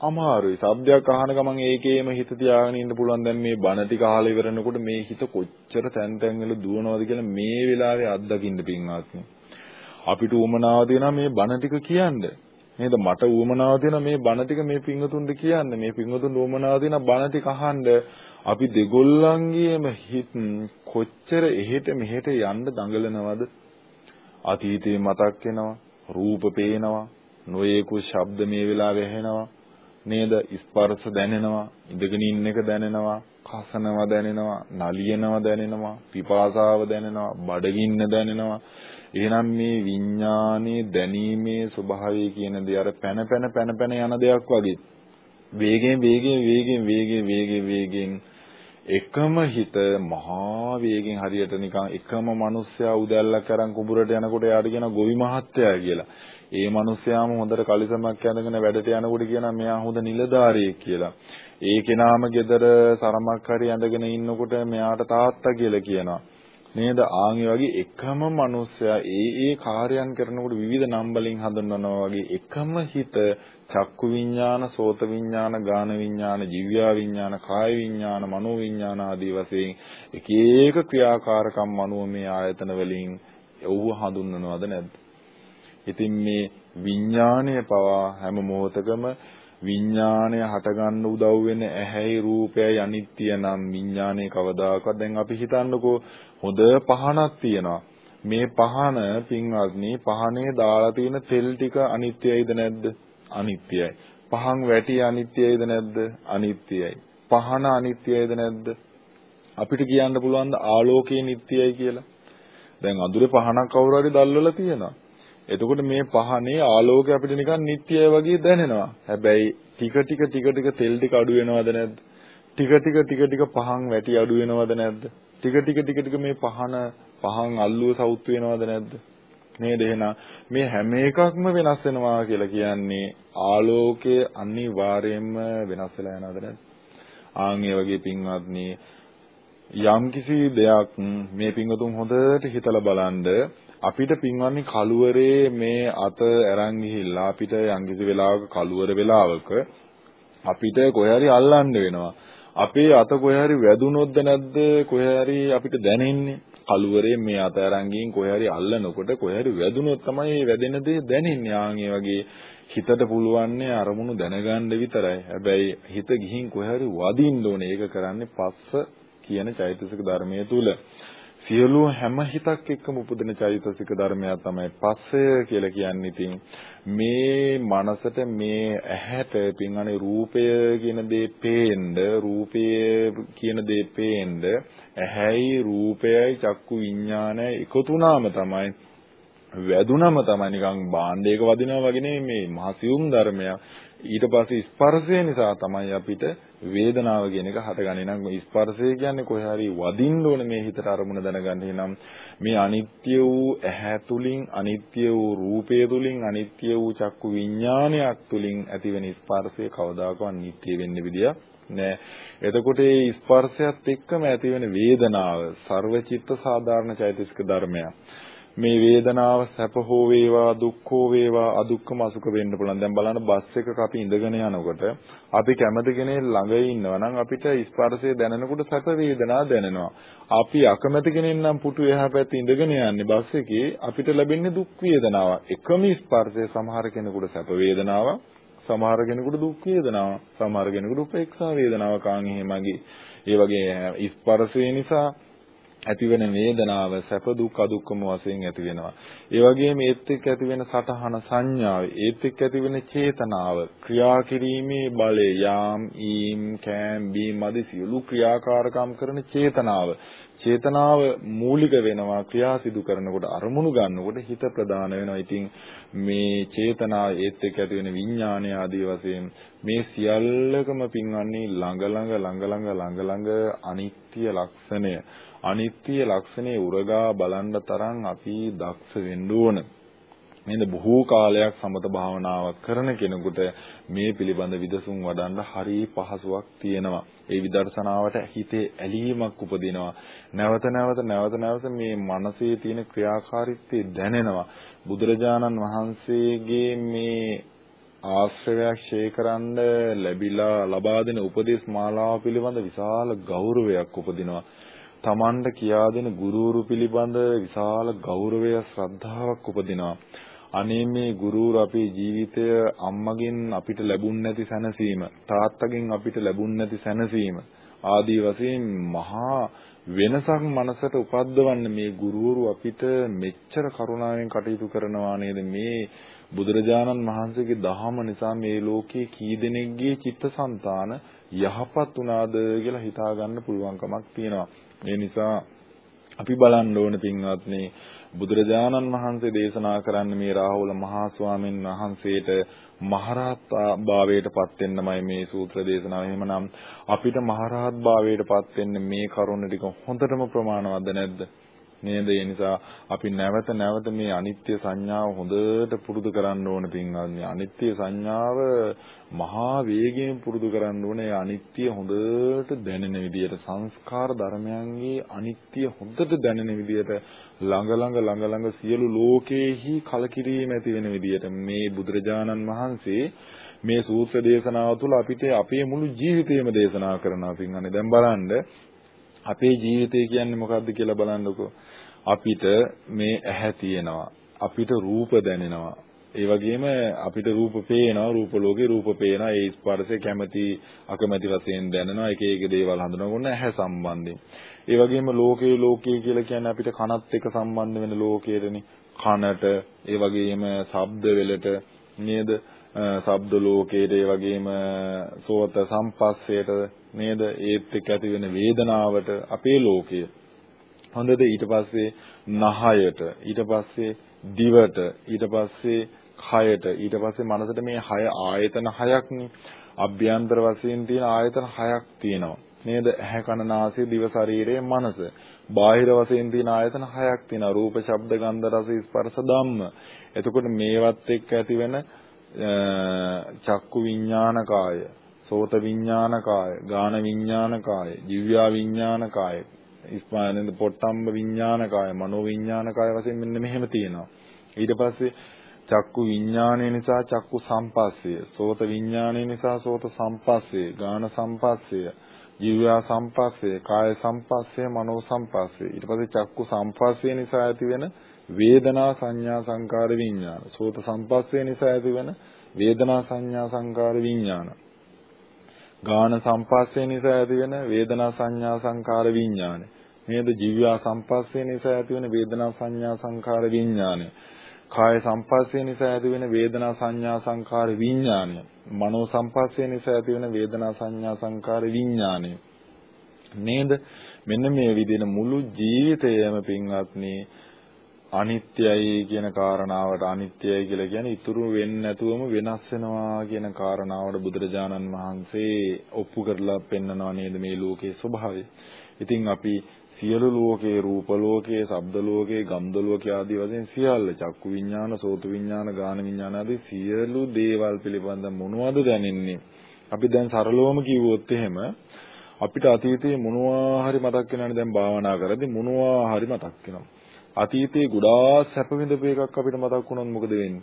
අමාරුයි. සබ්දයක් අහන ගමන් ඒකේම හිත තියාගෙන ඉන්න පුළුවන්. දැන් මේ බණ ටික අහලා ඉවරනකොට මේ හිත කොච්චර තැන් තැන් වල දුවනවද කියලා මේ වෙලාවේ අත්දකින්න පින්වත්නි. අපිට උමනාව තියෙනවා මේ බණ ටික කියන්නේ. නේද මට උවමනාව තියෙන මේ බණ ටික මේ පිංගතුන්ට කියන්න මේ පිංගතුන්ට උවමනාව තියෙන බණ ටික අහන්න අපි දෙගොල්ලන්ගේම හිත කොච්චර එහෙට මෙහෙට යන්න දඟලනවද අතීතේ මතක් වෙනවා රූප පේනවා නොයේකු ශබ්ද මේ වෙලාවේ ඇහෙනවා නේද? ස්පර්ශ දැනෙනවා ඉඳගෙන ඉන්න එක දැනෙනවා කසනවා දැනෙනවා නලියනවා දැනෙනවා පිපාසාව දැනෙනවා බඩගින්න දැනෙනවා. එහෙනම් මේ විඥානයේ දැනීමේ ස්වභාවය කියන දේ අර පැන පැන පැන පැන යන දෙයක් වගේ. වේගෙන් වේගෙන් වේගෙන් වේගෙන් වේගෙන් වේගෙන් එකම හිත මහා වේගෙන් හරියට නිකන් එකම මිනිස්සයා උදැල්ලක් අරන් කුඹුරට යනකොට යාට කියන ගොවි මහත්තයා කියලා. ඒ මිනිස්යාම හොඳට කලිසමක් ඇඳගෙන වැඩට යනකොට කියනවා මෙයා හොඳ නිලධාරියෙක් කියලා. ඒ කෙනාම ගෙදර සරමක් හරි ඇඳගෙන ඉන්නකොට මෙයාට තාත්තා කියලා කියනවා. නේද? ආන් වගේ එකම මනුස්සයා ඒ ඒ කාර්යයන් කරනකොට විවිධ නම් වලින් හඳුන්වනවා වගේ එකම හිත චක්කු විඥාන, සෝත විඥාන, ගාන විඥාන, ජීව්‍යා විඥාන, කාය විඥාන, මනෝ විඥාන ආදී වශයෙන් එක එක ක්‍රියාකාරකම් මනුව මේ ආයතන වලින් ඔව්ව හඳුන්වනවද නැද්ද? ඉතින් මේ විඥාණය පවා හැම මොහොතකම විඥාණය හටගන්න උදව් වෙන ඇහැයි රූපයයි අනිත්‍ය නම් විඥාණය කවදාකවත් දැන් අපි හිතන්නකෝ හොඳ පහනක් තියෙනවා මේ පහන පින්වත්නි පහනේ දාලා තියෙන තෙල් ටික අනිත්‍යයිද නැද්ද අනිත්‍යයි පහන් වැටි අනිත්‍යයිද නැද්ද අනිත්‍යයි පහන අනිත්‍යයිද නැද්ද අපිට කියන්න පුළුවන් ආලෝකයේ නිට්ටයයි කියලා දැන් අඳුරේ පහනක් කවුරු හරි දැල්වලා තියෙනවා එතකොට මේ පහනේ ආලෝකය අපිට නිකන් නිට්ටයයි වගේ දැනෙනවා. හැබැයි ටික ටික ටික ටික තෙල් ටික අඩු වෙනවද නැද්ද? ටික ටික ටික ටික පහන් වැටි අඩු වෙනවද නැද්ද? ටික ටික ටික ටික මේ පහන පහන් අල්ලුව සවුත් වෙනවද නැද්ද? නේද එහෙනම් මේ හැම එකක්ම වෙනස් වෙනවා කියලා කියන්නේ ආලෝකය අනිවාර්යයෙන්ම වෙනස් වෙලා යනවද නැද්ද? ආන් ඒ වගේ පින්වත්නි යම්කිසි දෙයක් මේ පින්වතුන් හොඳට හිතලා බලන්න අපිට පින්වන්නේ කළුවරේ මේ අත අරන් ගිහිල්ලා අපිට යම්කිසි වෙලාවක කළුවර වෙලාවක අපිට කොහේ හරි අල්ලන්න වෙනවා. අපේ අත කොහේ හරි වැදුනොත්ද නැද්ද කොහේ හරි අපිට දැනෙන්නේ. කළුවරේ මේ අත අරන් ගින් කොහේ හරි අල්ලනකොට කොහේ හරි වැදුනොත් තමයි මේ වැදෙන දේ දැනෙන්නේ. ආන් වගේ හිතට පුළුවන්නේ අරමුණු දැනගන්න විතරයි. හැබැයි හිත ගිහින් කොහේ හරි වදින්න ඕනේ. ඒක කරන්නේ පස්ස කියන චෛතසික ධර්මයේ තුල. සියලු හැම හිතක් එක්කම උපදින චෛතසික ධර්මයක් තමයි පස්සය කියලා කියන්නේ. ඉතින් මේ මනසට මේ ඇහැට පින්වනේ රූපය කියන දේ පේන්න, රූපය කියන දේ පේන්න, ඇහැයි රූපයයි චක්කු විඥානයයි එකතු වුණාම තමයි වැදුනම තමයි නිකන් භාණ්ඩයක වදිනවා වගේ නෙමෙයි මේ මහසියුම් ධර්මයක්. ඊට පස්සේ ස්පර්ශය නිසා තමයි අපිට වේදනාව කියන එක හටගන්නේ. නම් ස්පර්ශය කියන්නේ කොහේ හරි වදින්න ඕන මේ හිතට අරමුණ දැනගන්න. එහෙනම් මේ අනිත්‍ය වූ ඇහැ තුලින්, අනිත්‍ය වූ රූපය තුලින්, අනිත්‍ය වූ චක්කු විඥානයක් තුලින් ඇතිවෙන ස්පර්ශය කවදාකවත් නිට්ටය වෙන්න විදියක් නෑ. එතකොට මේ ස්පර්ශයත් එක්කම ඇතිවෙන වේදනාව ਸਰවචිත්ත සාධාරණ චෛතසික ධර්මයක්. මේ වේදනාව සැප හෝ වේවා දුක් හෝ වේවා අදුක්කම අසුක වෙන්න පුළුවන්. දැන් බලන්න බස් එකක අපි ඉඳගෙන යනකොට අපි කැමති කෙනෙක් ළඟ ඉන්නවා නම් අපිට ස්පර්ශය දැනෙනකොට සැප වේදනා දැනෙනවා. අපි අකමැති කෙනෙක් නම් පුටු එහා පැත්තේ ඉඳගෙන යන්නේ බස් එකේ අපිට ලැබෙන්නේ දුක් වේදනාවක්. එකම ස්පර්ශය සමහර කෙනෙකුට සැප වේදනාවක් සමහර කෙනෙකුට දුක් වේදනාවක් සමහර කෙනෙකුට උපේක්ෂා වේදනාවක් ආන් එහෙමගේ ඒ වගේ ස්පර්ශය නිසා ඇතිවෙන වේදනාව සැප දුක් අදුක්කම වශයෙන් ඇති වෙනවා. ඒ වගේම ඒත් එක්ක ඇතිවෙන සටහන සංඥාව, ඒත් එක්ක ඇතිවෙන චේතනාව, ක්‍රියා කිරීමේ බලය, යාම්, ඊම්, කෑම්, බීම් ආදී සියලු ක්‍රියාකාරකම් කරන චේතනාව. චේතනාව මූලික වෙනවා ක්‍රියා සිදු කරනකොට අරමුණු ගන්නකොට හිත ප්‍රදාන වෙනවා. ඉතින් මේ චේතනාව ඒත් එක්ක ඇති වෙන විඥානය ආදී වශයෙන් මේ සියල්ලකම පින්වන්නේ ළඟ ළඟ ළඟ ළඟ ළඟ ළඟ අනිත්‍ය ලක්ෂණය අනිත්‍ය ලක්ෂණේ උරගා බලන්න තරම් අපි දක්ෂ වෙන්න ඕන. නේද බොහෝ කාලයක් සමත භාවනාවක් කරන කෙනෙකුට මේ පිළිබඳ විදසුම් වඩන්න හරි පහසුවක් තියෙනවා. ඒ විදර්ශනාවට හිතේ ඇලීමක් උපදිනවා. නැවත නැවත නැවත නැවත මේ මනසේ තියෙන ක්‍රියාකාරීත්වය දැනෙනවා. බුදුරජාණන් වහන්සේගේ මේ ආශ්‍රයයක් ශේකරන්න ලැබිලා ලබා දෙන උපදේශ මාලාව පිළිබඳ විශාල ගෞරවයක් උපදිනවා. තමන්ට කියා දෙන ගුරුවරු පිළිබඳ විශාල ගෞරවය ශ්‍රද්ධාවක් උපදිනවා. අනේ මේ ගුරුවරු අපේ ජීවිතය අම්මගෙන් අපිට ලැබුණ නැති සැනසීම, තාත්තගෙන් අපිට ලැබුණ නැති සැනසීම ආදී වශයෙන් මහා වෙනසක් මනසට උපද්දවන්න මේ ගුරුවරු අපිට මෙච්චර කරුණාවෙන් කටයුතු කරනවා නේද මේ බුදුරජාණන් වහන්සේගේ දහම නිසා මේ ලෝකේ කී දෙනෙක්ගේ චිත්තසංතාන යහපත් වුණාද කියලා හිතා ගන්න පුළුවන්කමක් තියෙනවා. ඒ නිසා අපි බලන්න ඕන පින්වත්නි බුදුරජාණන් වහන්සේ දේශනා කරන්න මේ රාහුල මහා ස්වාමීන් වහන්සේට මහරහත් භාවයට පත් වෙන්නමයි මේ සූත්‍ර දේශනාව. එහෙමනම් අපිට මහරහත් භාවයට පත් වෙන්න මේ කරුණ ටික හොඳටම ප්‍රමාණවත්ද නැද්ද? නේද? ඒ නිසා අපි නැවත නැවත මේ අනිත්‍ය සංඥාව හොඳට පුරුදු කරන්න ඕන පින්වත්නි. අනිත්‍ය සංඥාව මහා වේගයෙන් පුරුදු කරන්න ඕනේ. අනිත්‍ය හොඳට දැනෙන විදියට සංස්කාර ධර්මයන්ගේ අනිත්‍ය හොඳට දැනෙන විදියට ළඟ ළඟ ළඟ ළඟ සියලු ලෝකේහි කලකිරීම ඇති වෙන විදියට මේ බුදුරජාණන් වහන්සේ මේ සූත්‍ර දේශනාව තුළ අපිට අපේ මුළු ජීවිතේම දේශනා කරනවා පින්වත්නි. දැන් බලන්න අපේ ජීවිතය කියන්නේ මොකක්ද කියලා බලන්නකෝ. අපිට මේ ඇහැ තියෙනවා. අපිට රූප දැනෙනවා. ඒ වගේම අපිට රූප පේනවා රූප ලෝකේ රූප පේනවා. ඒ ස්පර්ශය කැමැති අකමැති වශයෙන් දැනෙනවා. එක එක දේවල් හඳුනගන්න ඇහැ සම්බන්ධයෙන්. ඒ වගේම ලෝකේ ලෝකේ කියලා කියන්නේ අපිට කනත් එක්ක සම්බන්ධ වෙන ලෝකයටනේ. කනට ඒ වගේම ශබ්ද වලට නේද? ශබ්ද ලෝකයට ඒ වගේම සෝත සම්පස්සයට නේද? ඒත් එක්ක ඇති වෙන වේදනාවට අපේ ලෝකය. හොඳද? ඊට පස්සේ නහයට ඊට පස්සේ දිවට ඊට පස්සේ කයට ඊට පස්සේ මනසට මේ හය ආයතන හයක්නේ. අභ්‍යන්තර වශයෙන් තියෙන ආයතන හයක් තියෙනවා. නේද? ඇහැ කන නාසය දිව ශරීරය මනස. බාහිර වශයෙන් තියෙන ආයතන හයක් තියෙනවා. රූප ශබ්ද ගන්ධ රස ස්පර්ශ ධම්ම. එතකොට මේවත් එක්ක ඇතිවෙන චක්කු විඥානකාය සෝත විඥානකාය ගාන විඥානකාය දිව්‍යා විඥානකාය ඉස්මානෙන්ද පොට්ටම්බ විඥානකාය මනෝ විඥානකාය වශයෙන් මෙන්න මෙහෙම තියෙනවා. ඊට පස්සේ චක්කු විඥානය නිසා චක්කු සම්පස්සය සෝත විඥානය නිසා සෝත සම්පස්සය ගාන සම්පස්සය ජීවයා සම්පස්සය කාය සම්පස්සය මනෝ සම්පස්සය. ඊට පස්සේ චක්කු සම්පස්සය නිසා ඇතිවෙන වේදනා සංඥා සංකාර විඥාන සෝත සම්පස්සය නිසා ඇතිවෙන වේදනා සංඥා සංකාර විඥාන. ගාන සම්පස්සේ නිසා ඇතිවෙන වේදනා සංඥා සංකාර විඥානය. නේද? ජීවයා සම්පස්සේ නිසා ඇතිවෙන වේදනා සංඥා සංකාර විඥානය. කාය සම්පස්සේ නිසා ඇතිවෙන වේදනා සංඥා සංකාර විඥානය. මනෝ සම්පස්සේ නිසා ඇතිවෙන වේදනා සංඥා සංකාර විඥානය. නේද? මෙන්න මේ විදිහට මුළු ජීවිතයම පින්වත්නි අනිත්‍යයි කියන කාරණාවට අනිත්‍යයි කියලා කියන්නේ ඉතුරු වෙන්නේ නැතුවම වෙනස් වෙනවා කියන කාරණාවට බුදුරජාණන් වහන්සේ ඔප්පු කරලා පෙන්නනවා නේද මේ ලෝකයේ ස්වභාවය. ඉතින් අපි සියලු ලෝකේ රූප ලෝකේ, ශබ්ද ලෝකේ, ගන්ධ ලෝකේ ආදී වශයෙන් සියල්ල චක්කු විඥාන, සෝතු විඥාන, ගාන විඥාන ආදී සියලු දේවල් පිළිබඳ මොනවද දැනෙන්නේ? අපි දැන් සරලවම කිව්වොත් එහෙම අපිට අතීතයේ මොනවා හරි මතක් වෙනවනේ දැන් භාවනා කරද්දී මොනවා හරි මතක් වෙනවා. අතීතයේ ගොඩාක් සැප විඳපු එකක් අපිට මතක් වුණොත් මොකද වෙන්නේ?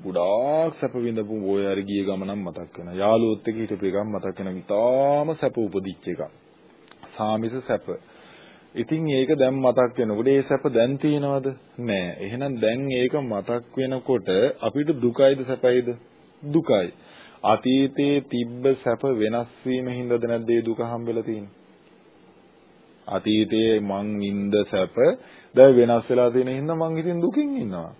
ගොඩාක් සැප විඳපු ඔය හරි ගිය ගමනක් මතක් වෙනවා. යාළුවොත් එක්ක හිටපු එකක් මතක් වෙනවා. ඉතාලම සැප උපදිච්ච එකක්. සාමිස සැප. ඉතින් ඒක දැන් මතක් වෙනකොට ඒ සැප දැන් තියෙනවද? නෑ. එහෙනම් දැන් ඒක මතක් වෙනකොට අපිට දුකයිද සැපයිද? දුකයි. අතීතයේ තිබ්බ සැප වෙනස් වීම හින්දාද නැද්ද ඒ දුක හම්බෙලා තියෙන්නේ? අතීතයේ මං වින්ද සැප දැන් වෙනස් වෙලා තියෙන හින්දා මං ඉතින් දුකින් ඉන්නවා.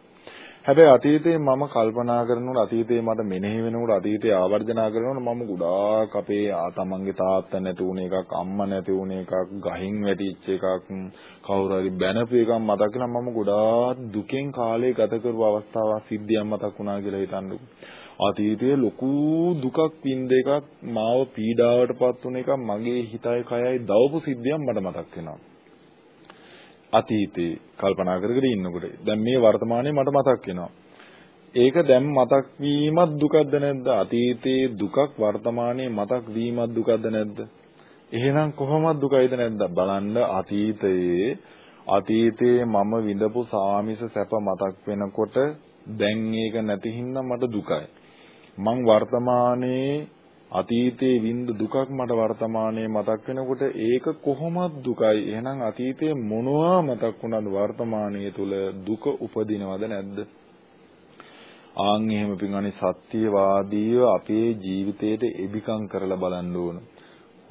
හැබැයි අතීතේ මම කල්පනා කරනකොට අතීතේ මට මෙනෙහි වෙනකොට අතීතේ ආවර්ජනා කරනකොට මම ගොඩාක් අපේ තමන්ගේ තාත්තා නැති වුණ එකක් අම්මා නැති වුණ එකක් ගහින් වැටිච්ච එකක් කවුරු හරි බැනපු එකක් මතක් වෙලා මම ගොඩාක් දුකෙන් කාලය ගත කරපු අවස්ථාවක් සිද්ධියක් මතක් වුණා කියලා හිතන්නකෝ. අතීතයේ ලොකු දුකක් විඳ එකක් මාව පීඩාවටපත් වුණ එකක් මගේ හිතයි කයයි දවපු සිද්ධියක් මට මතක් වෙනවා. අතීතේ කල්පනා කර කර ඉන්නකොට දැන් මේ වර්තමානයේ මට මතක් වෙනවා. ඒක දැන් මතක් වීමත් දුකක්ද නැද්ද? අතීතයේ දුකක් වර්තමානයේ මතක් වීමත් දුකක්ද නැද්ද? එහෙනම් කොහොමද දුකයිද නැද්ද? බලන්න අතීතයේ අතීතයේ මම විඳපු සාමිස සැප මතක් වෙනකොට දැන් ඒක නැති හින්දා මට දුකයි. මං වර්තමානයේ අතීතයේ විඳ දුකක් මට වර්තමානයේ මතක් වෙනකොට ඒක කොහොමද දුකයි. එහෙනම් අතීතයේ මොනවා මතක් වුණාද වර්තමානයේ තුල දුක උපදිනවද නැද්ද? ආන් එහෙම පින්වනි සත්‍යවාදීව අපේ ජීවිතේට එබිකම් කරලා බලන්න ඕන.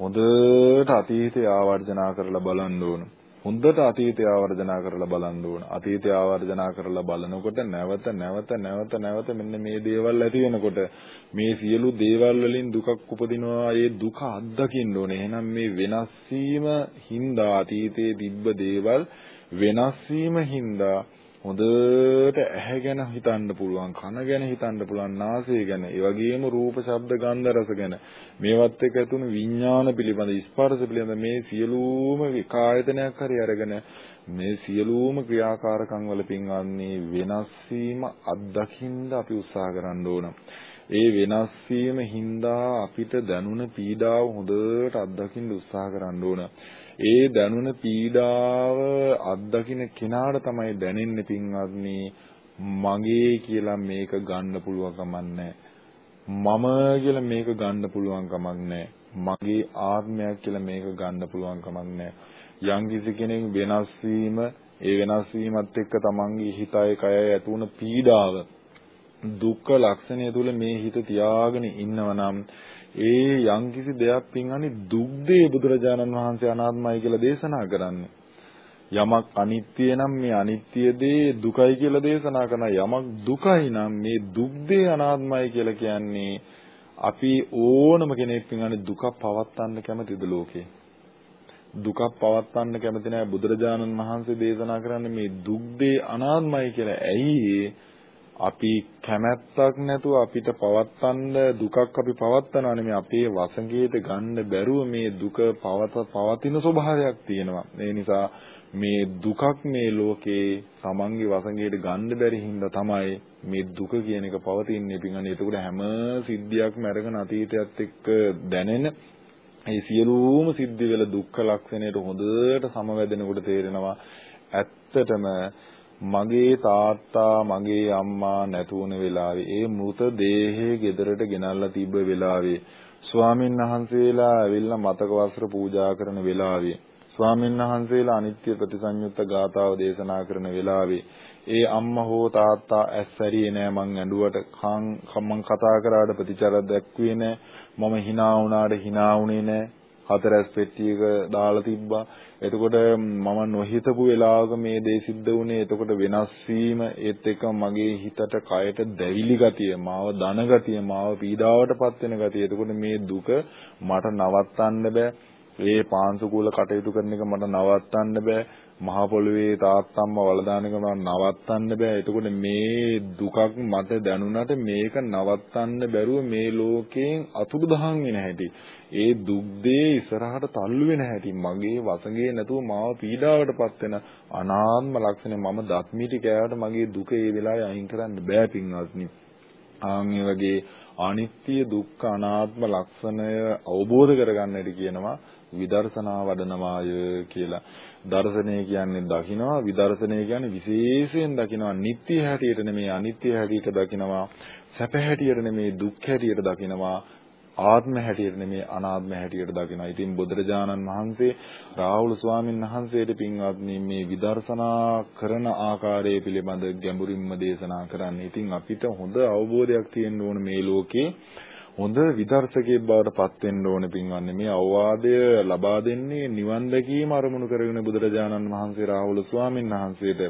හොඳට අතීතය ආවර්ජනා කරලා බලන්න ඕන. හොඳට අතීතය ආවර්ජනා කරලා බලන්න ඕන. අතීතය ආවර්ජනා කරලා බලනකොට නැවත නැවත නැවත නැවත මෙන්න මේ දේවල් ඇති වෙනකොට මේ සියලු දේවල් වලින් දුකක් උපදිනවා. ඒ දුක අත්දකින්න ඕනේ. එහෙනම් මේ වෙනස් වීම හින්දා අතීතයේ තිබ්බ දේවල් වෙනස් වීම හින්දා හොඳට ඇහැ ගැන හිතන්න පුළුවන් කන ගැන හිතන්න පුළුවන් නාසය ගැන ඒ වගේම රූප ශබ්ද ගන්ධ රස ගැන මේවත් එක්ක ඇතුණු විඥාන පිළිබඳ ස්පර්ශ පිළිබඳ මේ සියලුම විකායතනයක් හරි අරගෙන මේ සියලුම ක්‍රියාකාරකම් වල පින්වන්නේ වෙනස් වීම අත්දකින්න අපි උත්සාහ කරන්න ඕන. ඒ වෙනස් වීම හින්දා අපිට දැනුණ පීඩාව හොඳට අත්දකින්න උත්සාහ කරන්න ඕන. ඒ දැනුණ පීඩාව අත්දකින්න කෙනාට තමයි දැනෙන්නේ පින්වත්නි මගේ කියලා මේක ගන්න පුළුවන් කමක් මම කියලා මේක ගන්න පුළුවන් කමක් නැහැ. මගේ ආත්මයක් කියලා මේක ගන්න පුළුවන් කමක් නැහැ. යම් කිසි කෙනෙක් වෙනස් වීම ඒ වෙනස් වීමත් එක්ක තමන්ගේ හිතයි කයයි ඇති වුණ පීඩාව දුක්ඛ ලක්ෂණය තුල මේ හිත තියාගෙන ඉන්නවනම් ඒ යම්කිසි දෙයක් පින්වන්නේ දුක්දේ බුදුරජාණන් වහන්සේ අනාත්මයි කියලා දේශනා කරන්නේ. යමක් අනිත්‍ය නම් මේ අනිත්‍ය දේ දුකයි කියලා දේශනා කරන යමක් දුකයි නම් මේ දුක්දේ අනාත්මයි කියලා කියන්නේ අපි ඕනම කෙනෙක් පින්වන්නේ දුක පවත්වන්න කැමතිද ලෝකේ? දුකක් පවත්වන්න කැමති නැහැ බුදුරජාණන් වහන්සේ දේශනා කරන්නේ මේ දුක්දේ අනාත්මයි කියලා. ඇයි අපි කැමැත්තක් නැතුව අපිට පවත්තන්න දුකක් අපි පවත්තනවා නෙමෙයි. අපේ වසඟයට ගන්න බැරුව මේ දුක පවත පවතින ස්වභාවයක් තියෙනවා. ඒ නිසා මේ දුකක් මේ ලෝකේ තමන්ගේ වසඟයට ගන්න බැරි හින්දා තමයි මේ දුක කියන එක පවතින්නේ. පිටින් එතකොට හැම සිද්ධියක්ම අරගෙන අතීතයත් එක්ක දැනෙන ඒ සියලුම සිද්ධි වල දුක්ඛ ලක්ෂණයට හොඳට සමවැදෙනකොට තේරෙනවා ඇත්තටම මගේ තාත්තා මගේ අම්මා නැතුණ වෙලාවේ ඒ මృత දේහේ ගෙදරට ගෙනල්ලා තිබ්බ වෙලාවේ ස්වාමීන් වහන්සේලා ඇවිල්ලා මතක වස්ත්‍ර පූජා කරන වෙලාවේ ස්වාමීන් වහන්සේලා අනිත්‍ය ප්‍රතිසංයුක්ත ගාථාව දේශනා කරන වෙලාවේ ඒ අම්මා හෝ තාත්තා ඇස්සරියේ නෑ මං ඇඬුවට. කන් මං කතා කරාට ප්‍රතිචාර දැක්ුවේ නෑ. මම hina වුණාට hina වුණේ නෑ. හතරැස් පෙට්ටියක දාලා තිබ්බා. එතකොට මම නොහිතපු වෙලාවක මේ දේ සිද්ධ වුණේ. එතකොට වෙනස් වීම ඒත් එක්ක මගේ හිතට කයට දැවිලි ගතිය, මාව දන ගතිය, මාව පීඩාවටපත් වෙන ගතිය. එතකොට මේ දුක මට නවත්තන්න බෑ. ඒ පාංශුකූල කටයුතු කරන එක මට නවත්තන්න බෑ. මහ පොළොවේ තාත්තම්ම වලදාන එක නවත්තන්න බෑ. එතකොට මේ දුකක් මට දැනුණාට මේක නවත්තන්න බැරුව මේ ලෝකයෙන් අතුරුදහන් වෙන හැටි. ඒ දුක් දේ ඉස්සරහට තල්ලු වෙන හැටි මගේ වසඟේ නැතුව මාව පීඩාවටපත් වෙන අනාත්ම ලක්ෂණය මම දත්මිටි කෑවට මගේ දුක ඒ වෙලාවේ අයින් කරන්න බෑ පින්වත්නි. ආන් වගේ අනිත්‍ය දුක්ඛ අනාත්ම ලක්ෂණය අවබෝධ කරගන්නට කියනවා විදර්ශනා වඩනවාය කියලා. දර්ශනය කියන්නේ දකිනවා විදර්ශනය කියන්නේ විශේෂයෙන් දකිනවා නිට්ටය හැටියට නෙමෙයි අනිත්‍ය හැටියට දකිනවා සැප හැටියට නෙමෙයි දුක් හැටියට දකිනවා ආත්ම හැටියට නෙමෙයි අනාත්ම හැටියට දකිනවා. ඉතින් බුදුරජාණන් වහන්සේ රාහුල ස්වාමීන් වහන්සේට පින්වත්නි මේ විදර්ශනා කරන ආකාරය පිළිබඳ ගැඹුරින්ම දේශනා කරන්නේ. ඉතින් අපිට හොඳ අවබෝධයක් තියෙන්න ඕන මේ ලෝකේ හොඳ විදර්ශකයෙක් බවට පත් වෙන්න ඕනේ පින්වන්නේ මේ අවවාදය ලබා දෙන්නේ නිවන් දැකීම අරමුණු කරගෙන බුදුරජාණන් වහන්සේ රාහුල ස්වාමීන් වහන්සේට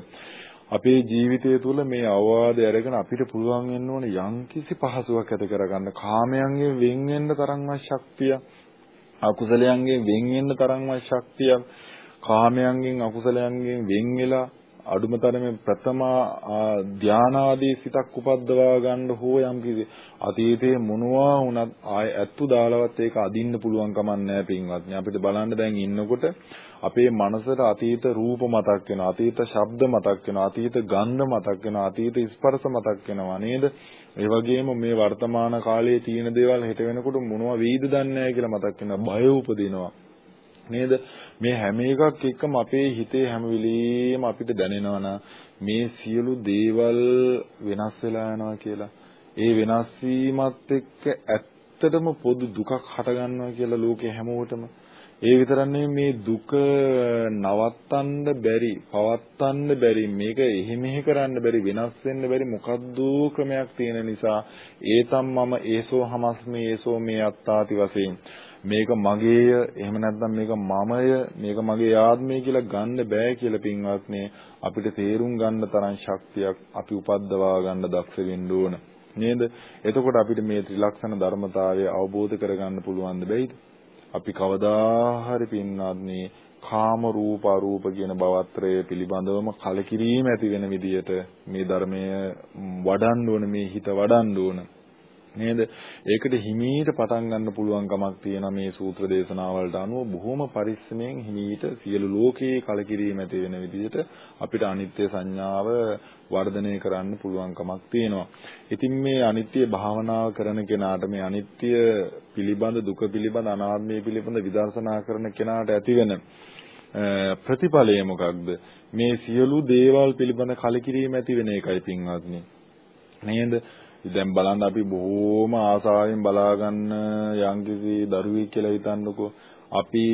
අපේ ජීවිතය තුළ මේ අවවාදය අරගෙන අපිට පුළුවන් වෙන්න ඕනේ යම්කිසි පහසුවක් ඇති කරගන්න. කාමයන්ගෙන් වෙන් වෙන්න තරම්වත් ශක්තිය අකුසලයන්ගෙන් වෙන් වෙන්න තරම්වත් ශක්තිය කාමයන්ගෙන් අකුසලයන්ගෙන් වෙන් වෙලා අඩුම තරමේ ප්‍රථම ධානාදී සිතක් උපද්දවා ගන්න හෝ යම් කිසි අතීතයේ මොනවා වුණත් ආය ඇත්තු දාලවත් ඒක අදින්න පුළුවන් කමක් නැහැ පින්වත්නි. අපිට බලන්න දැන් ඉන්නකොට අපේ මනසට අතීත රූප මතක් වෙනවා අතීත ශබ්ද මතක් වෙනවා අතීත ගන්ධ මතක් වෙනවා අතීත ස්පර්ශ මතක් වෙනවා නේද? ඒ වගේම මේ වර්තමාන කාලයේ තියෙන දේවල් හෙට වෙනකොට මොනවා වෙයිද දන්නේ නැහැ කියලා මතක් වෙනවා බය උපදිනවා නේද? මේ හැම එකක් එක්කම අපේ හිතේ හැම වෙලෙම අපිට දැනෙනවා මේ සියලු දේවල් වෙනස් වෙලා යනවා කියලා. ඒ වෙනස් වීමත් එක්ක ඇත්තටම පොදු දුකක් හට ගන්නවා කියලා ලෝකේ හැමෝටම ඒ විතරක් මේ දුක නවත්තන්න බැරි, පවත්තන්න බැරි, මේක එහෙ මෙහෙ කරන්න බැරි, වෙනස් වෙන්න බැරි මොකද්ද ක්‍රමයක් තියෙන නිසා ඒතම් මම ඒසෝ හමස්මේ ඒසෝ මේ අත්තාති වශයෙන් මේක මගේය එහෙම නැත්නම් මේක මමය මේක මගේ ආත්මය කියලා ගන්න බෑ කියලා පින්වත්නි අපිට තේරුම් ගන්න තරම් ශක්තියක් අපි උපද්දවා ගන්න දක්ෂ වෙන්න ඕන. නේද? එතකොට අපිට මේ ත්‍රිලක්ෂණ ධර්මතාවය අවබෝධ කරගන්න පුළුවන් දෙයිද අපි කවදා හරි පින්වත්නි කාම රූප අරූප කියන භවත්‍රය පිළිබඳවම කලකිරීම ඇති වෙන විදියට මේ ධර්මය වඩන්න ඕන මේ හිත වඩන්න ඕන නේද? ඒකට හිමීට පටන් ගන්න පුළුවන් කමක් තියෙනවා මේ සූත්‍ර දේශනාවලට අනුව බොහොම පරිස්සමෙන් හිමීට සියලු ලෝකයේ කලකිරීම ඇති වෙන විදිහට අපිට අනිත්‍ය සංඥාව වර්ධනය කරන්න පුළුවන් කමක් තියෙනවා. ඉතින් මේ අනිත්‍ය භාවනාව කරන කෙනාට මේ අනිත්‍ය පිළිබඳ දුක පිළිබඳ අනාත්මය පිළිබඳ විදර්ශනා කරන කෙනාට ඇතිවෙන ප්‍රතිඵලය මොකක්ද? මේ සියලු දේවල් පිළිබඳ කලකිරීම ඇති වෙන එකයි පින්වත්නි. නේද? දැන් බලන්න අපි බොහෝම ආසාවෙන් බලාගන්න යම්කිසි දරුවෙක් කියලා හිතන්නකෝ. අපි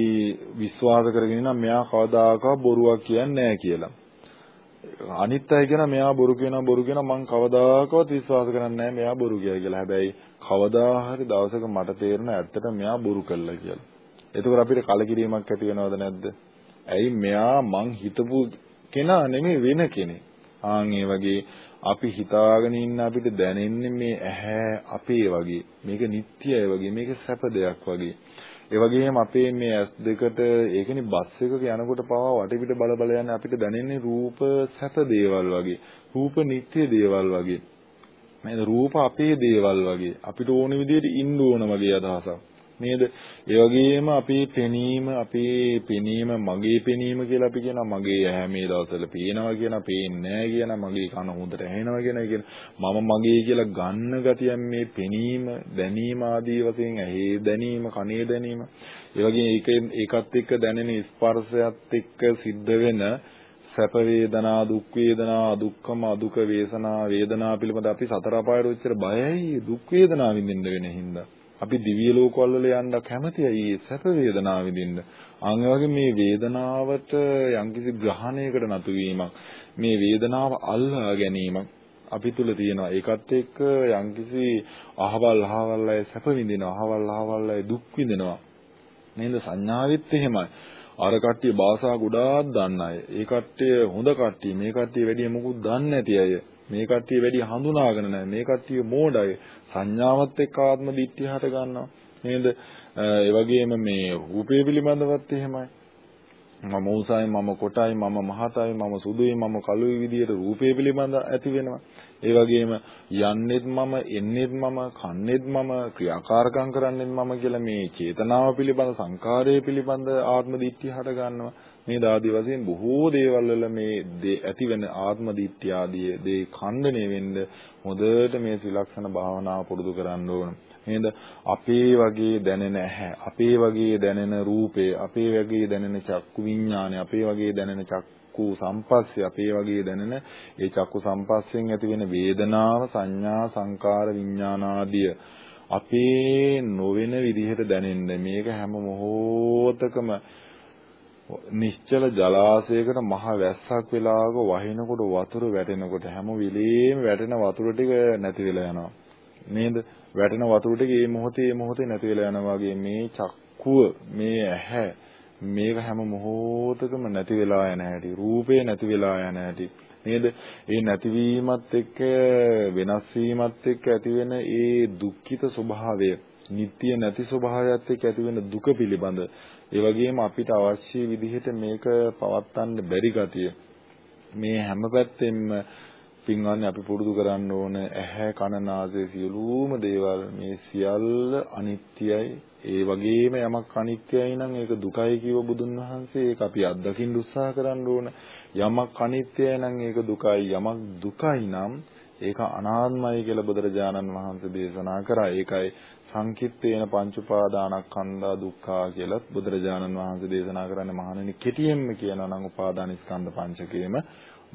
විශ්වාස කරගෙන ඉන්නා මෙයා කවදාකවත් බොරුවක් කියන්නේ නැහැ කියලා. අනිත් අය කියන මෙයා බොරු කියනවා බොරු කියනවා මං කවදාකවත් විශ්වාස කරන්නේ නැහැ මෙයා බොරු කියයි කියලා. හැබැයි කවදා හරි දවසක මට තේරෙන ඇත්තට මෙයා බොරු කළා කියලා. එතකොට අපිට කලකිරීමක් ඇති වෙනවද නැද්ද? ඇයි මෙයා මං හිතපු කෙනා නෙමෙයි වෙන කෙනෙක්. ආන් ඒ වගේ අපි හිතාගෙන ඉන්න අපිට දැනෙන්නේ මේ ඇහැ අපේ වගේ. මේක නිට්ටයයි වගේ. මේක සැප දෙයක් වගේ. ඒ වගේම අපේ මේ ඇස් දෙකට ඒකනේ බස් එකක යනකොට පවා වටපිට බල බල යන්නේ අපිට දැනෙන්නේ රූප සැප දේවල් වගේ. රූප නිට්ටය දේවල් වගේ. නේද? රූප අපේ දේවල් වගේ. අපිට ඕන විදිහට ඉන්න ඕන වගේ අදහසක්. නේද? ඒ වගේම අපේ පෙනීම අපේ පෙනීම මගේ පෙනීම කියලා අපි කියනවා. මගේ ඇහැ මේ දවස්වල පේනවා කියනවා පේන්නේ නැහැ කියනවා මගේ කන හොඳට ඇහෙනවා කියනවා කියන මම මගේ කියලා ගන්න ගතියක් මේ පෙනීම දැනීම ආදී වශයෙන් ඇහි දැනීම කනේ දැනීම. ඒ වගේ ඒක ඒකත් එක්ක දැනෙන ස්පර්ශයත් එක්ක සිද්ධ වෙන සැප වේදනා දුක් වේදනා දුක්ඛම අදුක වේසනා වේදනා පිළිබඳ අපි සතර අපායට උච්චර බයයි. දුක් වේදනා විඳින්න වෙන හින්දා. අපි දිව්‍ය ලෝකවල වල යන්න කැමතියි සැප වේදනාව විඳින්න. අන් වගේ මේ වේදනාවට යම්කිසි ග්‍රහණයකට නතු වීමක් මේ වේදනාව අල්ලා ගැනීමක් අපි තුල තියෙනවා. ඒකත් එක්ක යම්කිසි අහවල් අහවල් අය සැප විඳිනවා. අහවල් අහවල් අය දුක් විඳිනවා. නේද සංඥාවෙත් එහෙමයි. අර කට්ටිය භාෂා ගොඩාක් දන්න අය. ඒ කට්ටිය හොඳ කට්ටිය. මේ කට්ටිය වැඩි මොකුත් දන්නේ නැති අය. මේ කට්ටිය වැඩි හඳුනාගෙන නැහැ. මේ කට්ටිය මෝඩයි. සංඥාවත් එක්ක ආත්ම දිට්ඨිය හට ගන්නවා. නේද? ඒ වගේම මේ රූපය පිළිබඳවත් එහෙමයි. මම උසයි මම කොටයි මම මහතයි මම සුදුයි මම කළුයි විදියට රූපය පිළිබඳ ඇති වෙනවා. ඒ වගේම යන්නෙත් මම එන්නෙත් මම කන්නෙත් මම ක්‍රියාකාරකම් කරන්නෙත් මම කියලා මේ චේතනාව පිළිබඳ සංකාරය පිළිබඳ ආත්ම දිට්ඨිය හට ගන්නවා. මේ දාදී වශයෙන් බොහෝ දේවල් වල මේ ඇති වෙන ආත්ම දිට්ඨිය ආදී දේ ඛණ්ඩණය වෙන්න හොඳට මේ ත්‍රිලක්ෂණ භාවනාව පුරුදු කරන්න ඕන. නේද? අපේ වගේ දැනෙන ඇහැ, අපේ වගේ දැනෙන රූපේ, අපේ වගේ දැනෙන චක්කු විඥානය, අපේ වගේ දැනෙන චක්කු සම්පස්සේ, අපේ වගේ දැනෙන ඒ චක්කු සම්පස්යෙන් ඇති වෙන වේදනාව, සංඥා, සංකාර, විඥානාදිය අපේ නොවන විදිහට දැනෙන්න මේක හැම මොහොතකම නිශ්චල ජලාශයකට මහ වැස්සක් වෙලාවක වහිනකොට වතුර වැටෙනකොට හැම වෙලෙම වැටෙන වතුර ටික නැති වෙලා යනවා. නේද? වැටෙන වතුර ටික මේ මොහොතේ මේ මොහොතේ නැති වෙලා යනවා වගේ මේ චක්කුව මේ ඇහැ මේක හැම මොහොතකම නැති වෙලා යන හැටි රූපේ නැති වෙලා යන හැටි. නේද? ඒ නැතිවීමත් එක්ක වෙනස් වීමත් එක්ක ඇති වෙන ඒ දුක්ඛිත ස්වභාවය නිට්ටිය නැති ස්වභාවයත් එක්ක ඇති වෙන දුක පිළිබඳ ඒ වගේම අපිට අවශ්‍ය විදිහට මේක පවත්වන්න බැරි ගතිය. මේ හැම පැත්තෙම පින්වන්නේ අපි පුරුදු කරන්න ඕන ඇහැ කන නාසය සියලුම දේවල් මේ සියල්ල අනිත්‍යයි. ඒ වගේම යමක් අනිත්‍යයි නම් ඒක දුකයි කිව්ව බුදුන් වහන්සේ. ඒක අපි අත්දකින්න උත්සාහ කරන්න ඕන. යමක් අනිත්‍යයි නම් ඒක දුකයි. යමක් දුකයි නම් ඒක අනාත්මයි කියලා බුදුරජාණන් වහන්සේ දේශනා කරා. ඒකයි සංකිට්ඨේන පංච උපාදානස්කන්ධා දුක්ඛා කියලා බුදුරජාණන් වහන්සේ දේශනා කරන්නේ මහණෙනි කෙටියෙන්ම කියනවා නම් උපාදාන ස්කන්ධ පංචකයේම